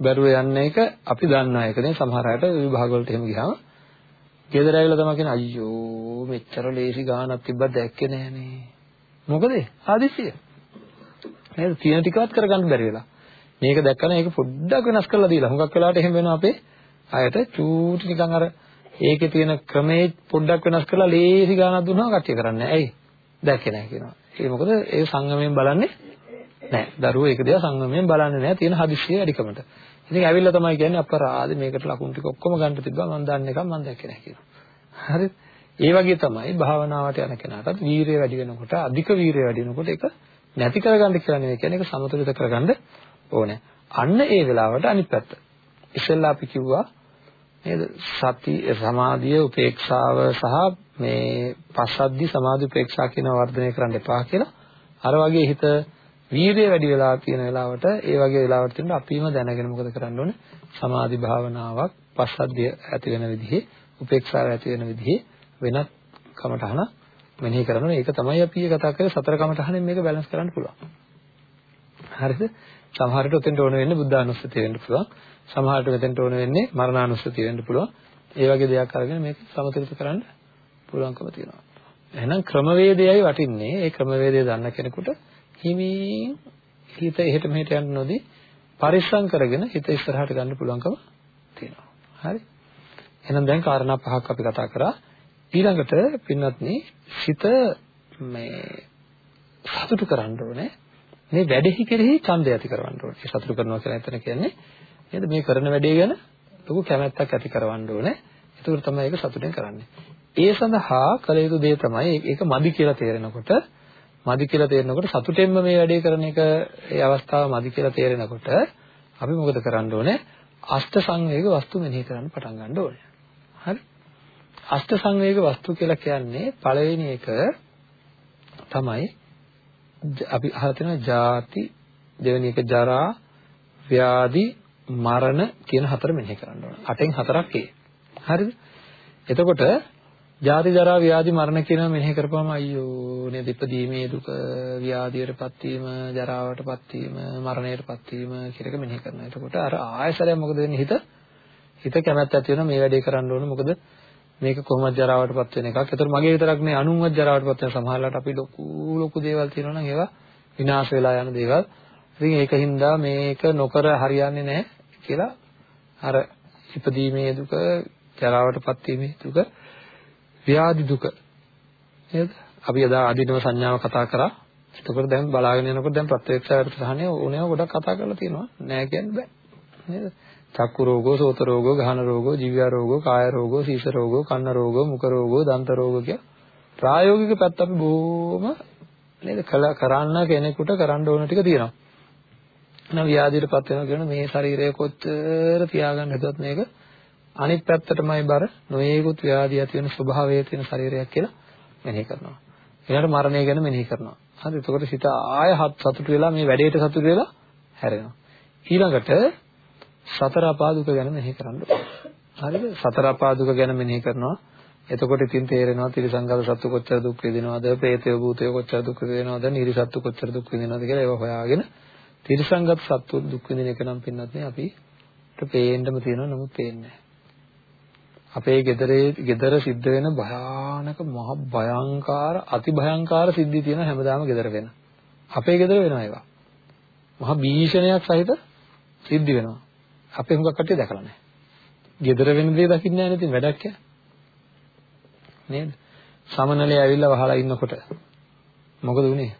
බැරුව යන්න එක අපි දන්නා එක. දැන් සමහර අයට විභාග වලට එහෙම ගියාම ගෙදර ඇවිල්ලා තමයි කියන අයියෝ මෙච්චර ලේසි ගානක් තිබ්බත් දැක්කේ නෑනේ. මොකද? හදිස්සිය. නේද? තියෙන ටිකවත් කරගන්න බැරි වෙලා. මේක දැක්කම ඒක පොඩ්ඩක් වෙනස් කරලා දීලා හුඟක් වෙලාවට එහෙම වෙනවා අපේ අයට චූටි නිකන් අර ඒකේ තියෙන ක්‍රමේ පොඩ්ඩක් වෙනස් කරලා ලේසි ගානක් දුන්නාම කට්ටිය කරන්නේ නැහැ. ඇයි? දැක්කේ නැහැ කියනවා. ඒ මොකද ඒ සංගමයෙන් බලන්නේ නැහැ. දරුවෝ ඒක දිහා සංගමයෙන් බලන්නේ නැහැ තියෙන හදිස්සිය වැඩිකමට. ඉතින් ඇවිල්ලා තමයි කියන්නේ අපරාධ මේකට ලකුණු ටික ඔක්කොම ගන්න තිබ්බා මම දන්නේ එකක් මම දැක්කේ නැහැ කියනවා. හරිද? ඒ වගේ තමයි භාවනාවට යන කෙනාටත් වීරිය වැඩි වෙනකොට අධික වීරිය වැඩි වෙනකොට ඒක නැති කරගන්න කියලා නෙවෙයි කියන්නේ ඒක සමතුලිත කරගන්න ඕනේ. අන්න ඒ වෙලාවට අනිත් පැත්ත. ඉස්සෙල්ලා අපි කිව්වා නේද? සති සමාධිය උපේක්ෂාව සහ මේ පස්සද්ධි සමාධි උපේක්ෂා කියන වර්ධනය කරන්න එපා කියලා. අර වගේ හිත වීර්යය වැඩි වෙලා තියෙන වෙලාවට ඒ වගේ වෙලාවට තියෙන අපිම දැනගෙන මොකද කරන්න ඕනේ? සමාධි භාවනාවක් පස්සද්ධිය ඇති වෙන විදිහේ උපේක්ෂාව ඇති වෙන විදිහේ වෙනත් කමටහන මෙනෙහි කරනවා. ඒක තමයි අපි කතා කරේ සතර කමටහනෙන් මේක බැලන්ස් කරන්න පුළුවන්. හරිද? සමහරට උතෙන්ට ඕන වෙන්නේ බුද්ධානුස්සතිය වෙන්න පුළුවන්. සමහරට මෙතෙන්ට ඕන වෙන්නේ මරණානුස්සතිය වෙන්න පුළුවන්. ඒ වගේ දෙයක් අරගෙන මේක සමතුලිත කරන්න පුළුවන්කම තියෙනවා. එහෙනම් ක්‍රමවේදයයි වටින්නේ. ඒ ක්‍රමවේදය දන්න කෙනෙකුට හිමින් හිත එහෙට මෙහෙට යන්න නොදී පරිස්සම් කරගෙන හිත ඉස්සරහට ගන්න පුළුවන්කම තියෙනවා. හරි? එහෙනම් දැන් කාරණා පහක් අපි කතා කරා. ඊළඟට පින්වත්නි සිත මේ සතුටු කරන්න ඕනේ. මේ වැඩෙහි කෙරෙහි ඡන්දය ඇති කරවන්න ඕනේ. සතුටු කරනවා කියලා එතන කියන්නේ නේද? මේ කරන වැඩේ ගැන ලොකු කැමැත්තක් ඇති කරවන්න ඕනේ. ඒක තමයි ඒක සතුටෙන් කරන්නේ. ඒ සඳහා කළ යුතු දේ තමයි ඒක මදි කියලා තේරෙනකොට මදි කියලා තේරෙනකොට සතුටෙන්ම මේ වැඩේ කරන එක ඒ අවස්ථාව මදි කියලා තේරෙනකොට අපි මොකද කරන්න ඕනේ? අෂ්ට සංවේග වස්තු මෙනෙහි කරන්න පටන් ගන්න ඕනේ. හරි? අෂ්ට සංවේග වස්තු කියලා කියන්නේ පළවෙනි එක තමයි අපි අහලා තියෙනවා ජාති දෙවෙනි එක ජරා ව්‍යාධි මරණ කියන හතර මෙනෙහි කරන්න ඕන. අටෙන් හතරක් ඒ. හරිද? එතකොට ජාති ජරා ව්‍යාධි මරණ කියන මෙනෙහි කරපුවම අයියෝ නේද ඉපදීමේ දුක ව්‍යාධියටපත් වීම ජරාවටපත් වීම මරණයටපත් වීම කියන එක මෙනෙහි කරනවා. එතකොට අර ආයසරයක් මොකද වෙන්නේ හිත හිත කැමැත්ත ඇති වෙනවා මේ වැඩේ කරන්න ඕන මොකද මේක කොහොමද ජරාවටපත් වෙන එකක්. ඒතර මගේ විතරක් නේ අනුන්වත් ජරාවටපත් වෙන සමහරලාට අපි ලොකු ලොකු දේවල් තියෙනවා නම් ඒවා විනාශ වෙලා යන දේවල්. ඉතින් ඒකින්ද මේක නොකර හරියන්නේ නැහැ කියලා අර ඉපදීමේ දුක, ජරාවටපත් වීමේ දුක, ව්‍යාධි දුක. නේද? අපි එදා අදිනව සංඥාව කතා කරා. එතකොට දැන් බලාගෙන යනකොට දැන් ප්‍රත්‍යක්ෂ වර්තහනේ ඕනෑම ගොඩක් කතා කරලා තියෙනවා. නෑ කියන්න බෑ. නේද? චක්කු රෝගෝ, සෝත රෝගෝ, ගහන රෝගෝ, ජීව රෝගෝ, කාය රෝගෝ, සීස රෝගෝ, කන්න රෝගෝ, මුඛ රෝගෝ, දන්ත රෝගෝ කිය ප්‍රායෝගික පැත්ත අපි බොහොම නේද කළ කරන්න කෙනෙකුට කරන්න ඕන ටික තියෙනවා. නම් ව්‍යාධියටපත් වෙනවා කියන මේ ශරීරය කොච්චර තියාගන්න හදුවත් මේක අනිත් පැත්තටමයි බර නොයේකුත් ව්‍යාධි ඇති වෙන ස්වභාවයේ තියෙන ශරීරයක් කියලා මෙනෙහි කරනවා. ඊළඟට මරණය ගැන මෙනෙහි කරනවා. හරි එතකොට සිත ආය සතුට වෙලා මේ වැඩේට සතුට වෙලා හැරෙනවා. ඊළඟට සතර අපාදුක ගැන මෙනෙහි කරන්න හරිද? සතර අපාදුක ගැන මෙනෙහි කරනවා. එතකොට ඉතින් තේරෙනවා ත්‍රිසංගත සත්තු කොච්චර දුක් විඳිනවද, പ്രേතය භූතය කොච්චර දුක් විඳිනවද, නිරිසත්තු කොච්චර දුක් විඳිනවද කියලා ඒවා හොයාගෙන ත්‍රිසංගත සත්තු දුක් විඳින එක නම් පින්නත් නේ අපිට පේන්නම තියෙනවා නමුත් පේන්නේ අපේ ගෙදරේ ගෙදර සිද්ධ වෙන භයානක මහ භයංකාර අති භයංකාර සිද්ධි තියෙන හැමදාම ගෙදර වෙන. අපේ ගෙදර වෙනවා ඒවා. මහ භීෂණයක් සහිත සිද්ධි වෙනවා. අපේ හුඟක් කට්ටිය දැකලා නැහැ. gedara වෙන දේ දකින්නේ නැහැ නේද වැඩක් යා. නේද? සමනලේ ඇවිල්ලා වහලා ඉන්නකොට මොකද උනේ?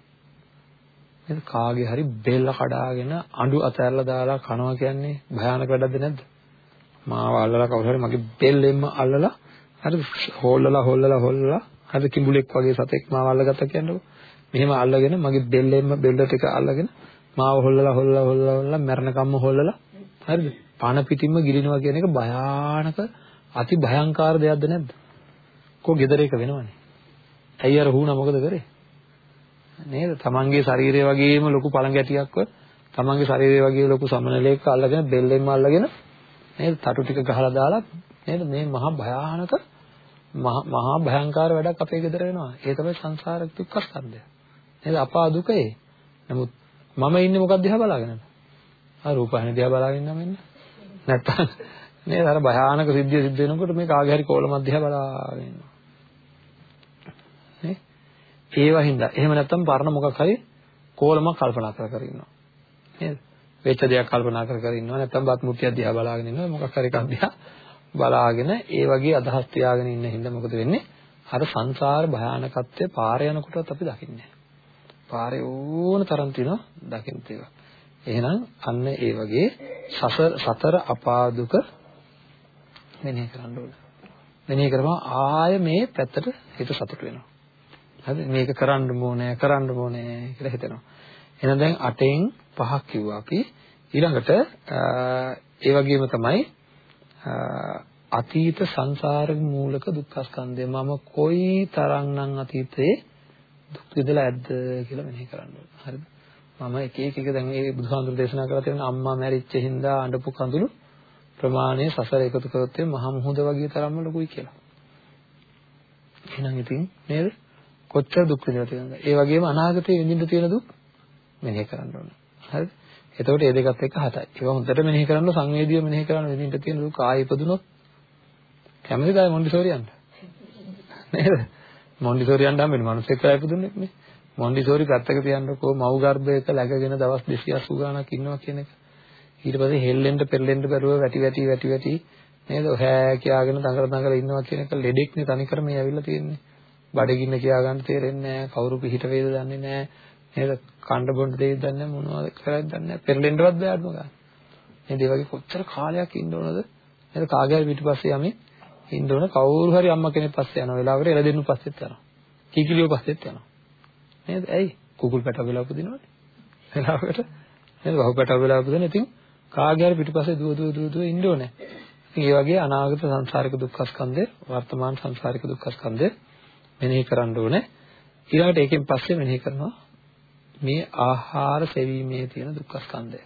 නේද? කාගේ හරි බෙල්ල කඩාගෙන අඬු අතහැරලා දාලා කනවා කියන්නේ භයානක වැඩක්ද නැද්ද? මාව අල්ලලා කවුරු හරි මගේ බෙල්ලෙන්ම අල්ලලා හරි හොල්ලලා හොල්ලලා හොල්ලලා හරි කිඹුලෙක් වගේ සතෙක් මාව අල්ලගත්තා කියන්නකො. මෙහෙම අල්ලගෙන මගේ බෙල්ලෙන්ම බෙල්ල ටික අල්ලගෙන මාව හොල්ලලා හොල්ලලා හොල්ලලා හොල්ලලා මරණකම්ම හොල්ලලා හරිද? පණ පිටින්ම ගිලිනවා කියන එක භයානක අති භයංකාර දෙයක්ද නැද්ද? කො gedare එක වෙනවනේ. ඇයි අර හුණා මොකද කරේ? නේද? තමන්ගේ ශරීරය වගේම ලොකු පළඟැටියක්ව තමන්ගේ ශරීරය වගේ ලොකු සමනලයක අල්ලගෙන බෙල්ලෙන්ම අල්ලගෙන නේද? තටු ටික ගහලා දාලා නේද? මේ මහා භයානක මහා භයංකාර වැඩක් අපේ ගෙදර වෙනවා. ඒ තමයි සංසාර දුක්ඛ ස්කන්ධය. නේද? අපා දුකේ. නමුත් මම ඉන්නේ මොකක්ද දිහා බලාගෙනද? ආ රූපහින දිහා බලාගෙන නම් ඉන්න. නැත්තම් නේද අර භයානක සිද්ධිය සිද්ධ වෙනකොට මේ කාගේ හරි කෝලමක් දිහා බලාගෙන ඉන්නවා. නේ? ඒවා හින්දා. එහෙම නැත්තම් පරණ මොකක් හරි කෝලමක් කල්පනා කර කර ඉන්නවා. නේද? වෙච්ච දෙයක් කල්පනා කර කර ඉන්නවා. නැත්තම් බත් මුට්ටියක් දිහා බලාගෙන ඉන්නවා. මොකක් හරි එකක් දිහා බලාගෙන ඒ වගේ අදහස් තියාගෙන ඉන්න හින්දා මොකද වෙන්නේ? අර සංසාර භයානකත්වය පාර යනකොටත් අපි දකින්නේ නැහැ. පාරේ ඕන තරම් තියෙනවා දකින්න තියෙනවා. එහෙනම් අන්න ඒ වගේ සතර අපාදුක මෙනෙහි කරන්න ඕන. මෙනෙහි කරපුවා ආය මේ පැත්තට හිත සතුට වෙනවා. හරි මේක කරන්න ඕනේ කරන්න ඕනේ කියලා හිතෙනවා. එහෙනම් දැන් 8න් 5ක් කිව්වා අපි. ඊළඟට ඒ වගේම තමයි අතීත සංසාර මූලක දුක්ඛ ස්කන්ධය මම කොයි තරම්නම් අතීතේ දුක් විඳලා ඇද්ද කියලා මෙනෙහි කරන්න ඕනේ. හරිද? මම එක එක එක දැන් මේ බුදුහාමුදුරු දේශනා කරලා තියෙන අම්මා මැරිච්ච හින්දා අඬපු කඳුළු ප්‍රමාණය සසර එකතු කරොත් මහ මුහුද වගේ තරම්ම ලොකුයි කියලා. එහෙනම් ඉතින් නේද? කොච්චර දුක් විඳලා තියෙනවද? ඒ වගේම අනාගතේ විඳින්න තියෙන දුක් මෙනෙහි කරන්න ඕනේ. හරිද? එතකොට මේ දෙකත් එක්ක හතයි. ඒවා හොඳට මෙනෙහි කරන්න සංවේදීව මෙනෙහි කරන්න විඳින්න තියෙන දුක් ආයෙ ඉපදුනොත් කැමතිද ආයෙ මොන්ඩිසෝරියන්ට? නේද? මොන්ඩිසෝරියන්ට හම්බෙන්නේ මිනිස්සෙක් කියලා ඉපදුන්නේ නේ. මොන්ඩිසෝරි පැත්තක තියන්නකෝ මව් ගර්භයක läගගෙන දවස් 280 ගාණක් ඉන්නවා කියන එක. ඊට පස්සේ හෙල්ලෙන්න පෙරලෙන්න බැරුව වැටි වැටි වැටි වැටි නේද? ඔහැ කියාගෙන දඟල දඟල ඉන්නවා කියන එක ලෙඩෙක් නේ තනිකර මේ ඇවිල්ලා තියෙන්නේ. බඩගින්න කියා ගන්න තේරෙන්නේ නැහැ. කවුරු පිහිට වේද දන්නේ නැහැ. නේද? කණ්ඩ බොණ්ඩ දෙයක් දන්නේ නැහැ. මොනවද කරන්නේ දන්නේ නැහැ. පෙරලෙන්නවත් බෑ අඩුම ගන්න. නේද? ඒ වගේ කොච්චර කාලයක් ඉන්න ඕනද? නේද? කාගේ හරි පිටිපස්සේ යමින් ඉන්න ඕන කවුරු හරි අම්මා කෙනෙක් පස්සේ යනවා. වෙලාවකට එළදෙන්නු පස්සෙත් යනවා. කීකිලියෝ පස්සෙත් යනවා. නේද? ඇයි? කුකුල් පැටව වෙලා උපදිනවනේ. වෙලාවකට නේද? වහු පැටව වෙලා උපදින. ඉතින් කාගේ හරි පිටිපස්සේ දුව දුව දුව දුව ඉන්න ඕනේ. ඉතින් ඒ වගේ අනාගත සංසාරික දුක්ඛ ස්කන්ධය, වර්තමාන සංසාරික දුක්ඛ ස්කන්ධය මෙනෙහි කරන්න ඕනේ. ඊළඟට ඒකෙන් පස්සේ මෙනෙහි කරනවා මේ ආහාර සෙවීමේ තියෙන දුක්ඛ ස්කන්ධය.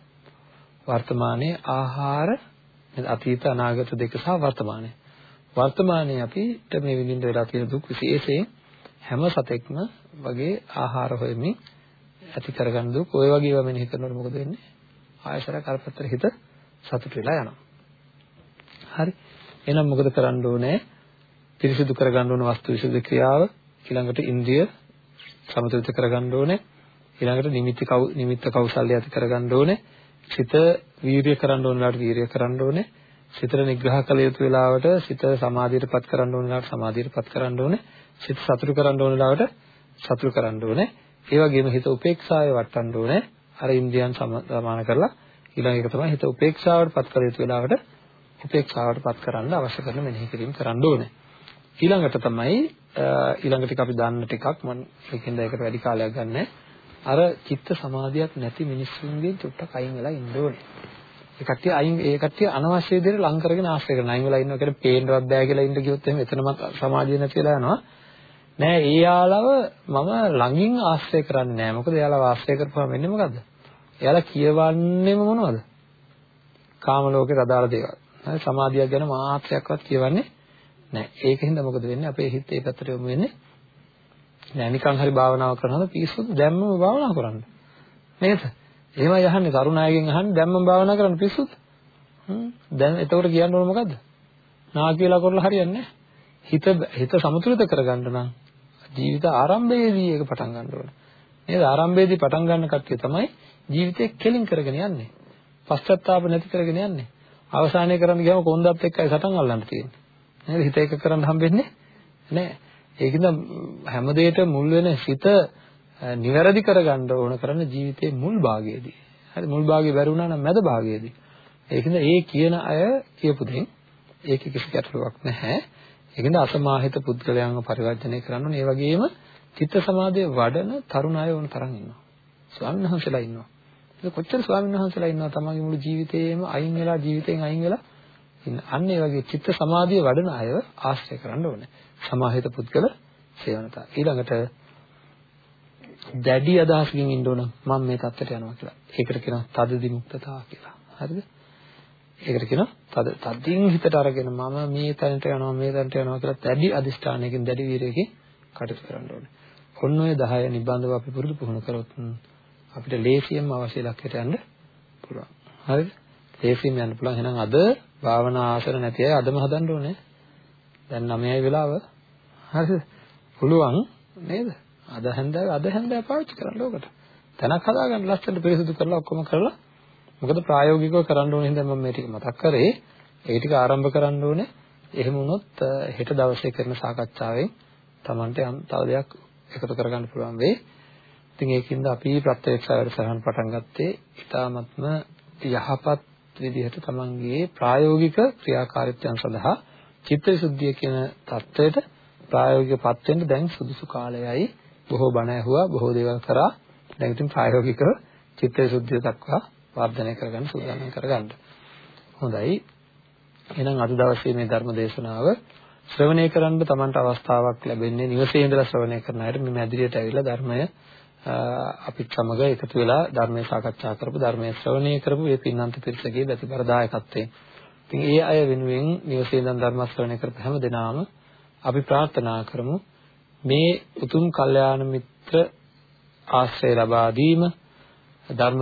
වර්තමානයේ ආහාර අතීත අනාගත දෙක සහ වර්තමානයේ. වර්තමානයේ අපිට මේ විඳින්න වෙලා තියෙන දුක් විශේෂයෙන් හැම සතෙක්ම වගේ ආහාර හොයමින් ඇති කරගන්න දුක් ඔය වගේ ඒවා මෙනෙහි කරනකොට මොකද වෙන්නේ? ආයසර කරපතර හිත සතුට වෙලා යනවා. හරි. එහෙනම් මොකද කරන්න ඕනේ? පිරිසිදු කරගන්න ඕන වස්තු විසුද්ධි ක්‍රියාව ඊළඟට ඉන්ද්‍රිය සමතුලිත කරගන්න ඕනේ. ඊළඟට නිමිති නිමිත්ත කෞශල්‍ය ඇති කරගන්න ඕනේ. සිත වීර්ය කරන්න ඕන වෙලාවට වීර්ය කරන්න ඕනේ. සිතට නිග්‍රහ කළ යුතු වෙලාවට සිත සමාධියටපත් කරන්න ඕන වෙලාවට සමාධියටපත් කරන්න ඕනේ. සිත සතුටු කරන්න ඕන වෙලාවට සතුටු කරන්න ඕනේ. ඒ වගේම හිත උපේක්ෂාවේ වටන්න ඕනේ. අර ඉන්ද්‍රියන් සමාන කරලා ඊළඟ එක තමයි හිත උපේක්ෂාවටපත් කළ යුතු වෙලාවට උපේක්ෂාවටපත් කරන්න අවශ්‍ය කරන මෙනෙහි කිරීම කරන්න ඕනේ. ඊළඟට තමයි ඊළඟ ටික අපි දන්න ටිකක් මම ඒකෙන්ද ඒකට වැඩි කාලයක් ගන්නෑ. අර චිත්ත සමාධියක් නැති මිනිස්සුන්ගෙන් චුට්ටක් අයින් වෙලා ඉන්න ඕනේ. ඒ කට්ටිය අයින් ඒ කට්ටිය අනවශ්‍ය විදිහට ලං කරගෙන ආශ්‍රය කරන අයින් වෙලා ඉන්නවා කියන්නේ පේන්නවත් බෑ කියලා ඉන්න කිව්වොත් එහෙම එතනමත් සමාධිය නැති වෙලා යනවා. නෑ ඒ යාලව මම ළඟින් ආශ්‍රය කරන්නේ නෑ. මොකද එයාලව ආශ්‍රය කරපුවාම වෙන්නේ මොකද්ද? එයාලා කියවන්නේම මොනවද? කාම ලෝකේ අදාළ දේවල්. හරි සමාධියක් ගැන මාත්‍රයක්වත් කියවන්නේ නෑ. ඒකින්ද මොකද වෙන්නේ? අපේ හිත ඒ පැත්තට යොමු වෙන්නේ නෑ. නිකන් හරි භාවනාව කරනවද පිස්සුද? දැම්මම භාවනා කරන්න. නේද? එහෙමයි අහන්නේ තරුණ අයගෙන් අහන්නේ දැම්මම භාවනා කරන්න පිස්සුද? හ්ම්. දැන් එතකොට කියන්න ඕන මොකද්ද? නා කියලා කරලා හරියන්නේ නෑ. හිත හිත සමතුලිත කරගන්න නම් ජීවිත ආරම්භයේදී ඒක පටන් ගන්න ඕනේ. නේද? ආරම්භයේදී පටන් ගන්න කට්ටිය තමයි ජීවිතේ කෙලින් කරගෙන යන්නේ. පශ්චාත්තාප නැති කරගෙන යන්නේ. අවසානයේ කරන්න ගියාම කොන්දත් එක්කයි සටන් අල්ලන්න තියෙන්නේ. නේද? හිත එක කරන්න හම්බෙන්නේ නැහැ. ඒකින්ද හැම දෙයකට මුල් වෙන හිත නිවැරදි කරගන්න ඕන කරන ජීවිතේ මුල් භාගයේදී. හරි මුල් භාගය බැරි වුණා නම් මැද භාගයේදී. ඒකින්ද ඒ කියන අය කියපු දෙයින් ඒකේ කිසි ගැටලුවක් නැහැ. ඒකින්ද අසමාහිත පුද්ගලයන්ව පරිවර්තනය කරන්න ඕනේ. ඒ වගේම චිත්ත සමාධිය වඩන තරුණ අය වුණ තරම් ඉන්නවා. ස්වාමීන් වහන්සේලා ඉන්නවා. ඒක කොච්චර ස්වාමීන් වහන්සේලා ඉන්නවා තමන්ගේ මුළු ජීවිතේම අයින් වෙලා ජීවිතෙන් අයින් වෙලා ඉන්න. අන්න ඒ වගේ චිත්ත සමාධිය වඩන අයව ආශ්‍රය කරන්න ඕනේ. සමාහිත පුද්ගල සේවනතා. ඊළඟට දැඩි අදහසකින් ඉන්න ඕන මම මේ தත්තට යනවා කියලා. ඒකට කියනවා තද විමුක්තතාව කියලා. හරිද? ඒකට කියනවා තද තදින් හිතට අරගෙන මම මේ තැනට යනවා මේ තැනට යනවා කියලා දැඩි අදිෂ්ඨානයකින් දැඩි වීරයකින් කටයුතු කරන්න ඕනේ. ඔන්න ඔය 10 නිබඳව අපි පුරුදු පුහුණු කරොත් අපිට ලේසියෙන්ම අවශ්‍ය ඉලක්කයට යන්න පුළුවන්. හරිද? ලේසියෙන්ම යන්න පුළුවන්. එහෙනම් අද භාවනා ආසන නැති අය අදම හදන්න ඕනේ. දැන් 9යි වෙලාව. හරිද? පුළුවන් නේද? අද හැන්දෑව අද හැන්දෑව පාවිච්චි කරන්න ඕකට. තැනක් හදාගන්න ලස්සනට පිරිසිදු කරලා ඔක්කොම කරලා මොකද ප්‍රායෝගිකව කරන්න ඕනේ හින්දා මම මේ ටික මතක් කරේ. ඒ ටික ආරම්භ කරන්න ඕනේ. එහෙම වුණොත් හෙට දවසේ කරන සාකච්ඡාවෙන් Tamante තව දෙයක් එකතු කරගන්න පුළුවන් වෙයි. ඉතින් ඒකින්ද අපි ප්‍රත්‍යක්ෂ වැඩසටහන පටන් ගත්තේ ඊ타මත්ම යහපත් විදිහට තමන්ගේ ප්‍රායෝගික ක්‍රියාකාරීත්වයන් සඳහා චිත්තවිසුද්ධිය කියන தත්වයට ප්‍රායෝගිකපත් වෙන්න දැන් සුදුසු කාලයයි බොහෝ බණ ඇහුවා බොහෝ දේවල් කරා දැන් ඉතින් ප්‍රායෝගිකව චිත්තවිසුද්ධිය දක්වා වර්ධනය කරගන්න සූදානම් කරගන්න. හොඳයි. එහෙනම් අද දවසේ මේ ධර්ම දේශනාව ශ්‍රවණය කරන්න Tamanට අවස්ථාවක් ලැබෙන්නේ නිවසේ ඉඳලා ශ්‍රවණය කරන අයට මේ මැදිරියට ඇවිල්ලා ධර්මය අපිත් සමග එකතු වෙලා ධර්මය සාකච්ඡා කරපු ධර්මය ශ්‍රවණය කරපු මේ පින්නන්ත පිරිසගේ ප්‍රතිපර දායකත්වයෙන්. ඉතින් ඒ අය වෙනුවෙන් නිවසේ ඉඳන් ධර්ම ශ්‍රවණය කරපු හැම දිනාම අපි ප්‍රාර්ථනා කරමු මේ උතුම් කල්යාණ මිත්‍ර ආශ්‍රය ලබා දීම ධර්ම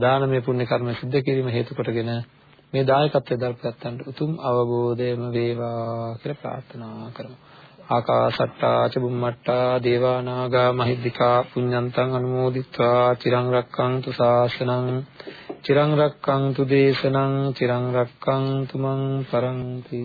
දානමය පුණ්‍ය කර්ම සිද්ධ කිරීම හේතු කොටගෙන මේ දායකත්වයෙන් දල්පත්තන්ට උතුම් අවබෝධයම වේවා කියලා ප්‍රාර්ථනා කරමු. ආකාසට්ටා ච බුම්මට්ටා දේවා නාග මහිද්దికා පුඤ්ඤන්තං අනුමෝදිත්වා චිරං රක්ඛන්තු ශාසනං චිරං රක්ඛන්තු දේශනං චිරං රක්ඛන්තු මං පරන්ති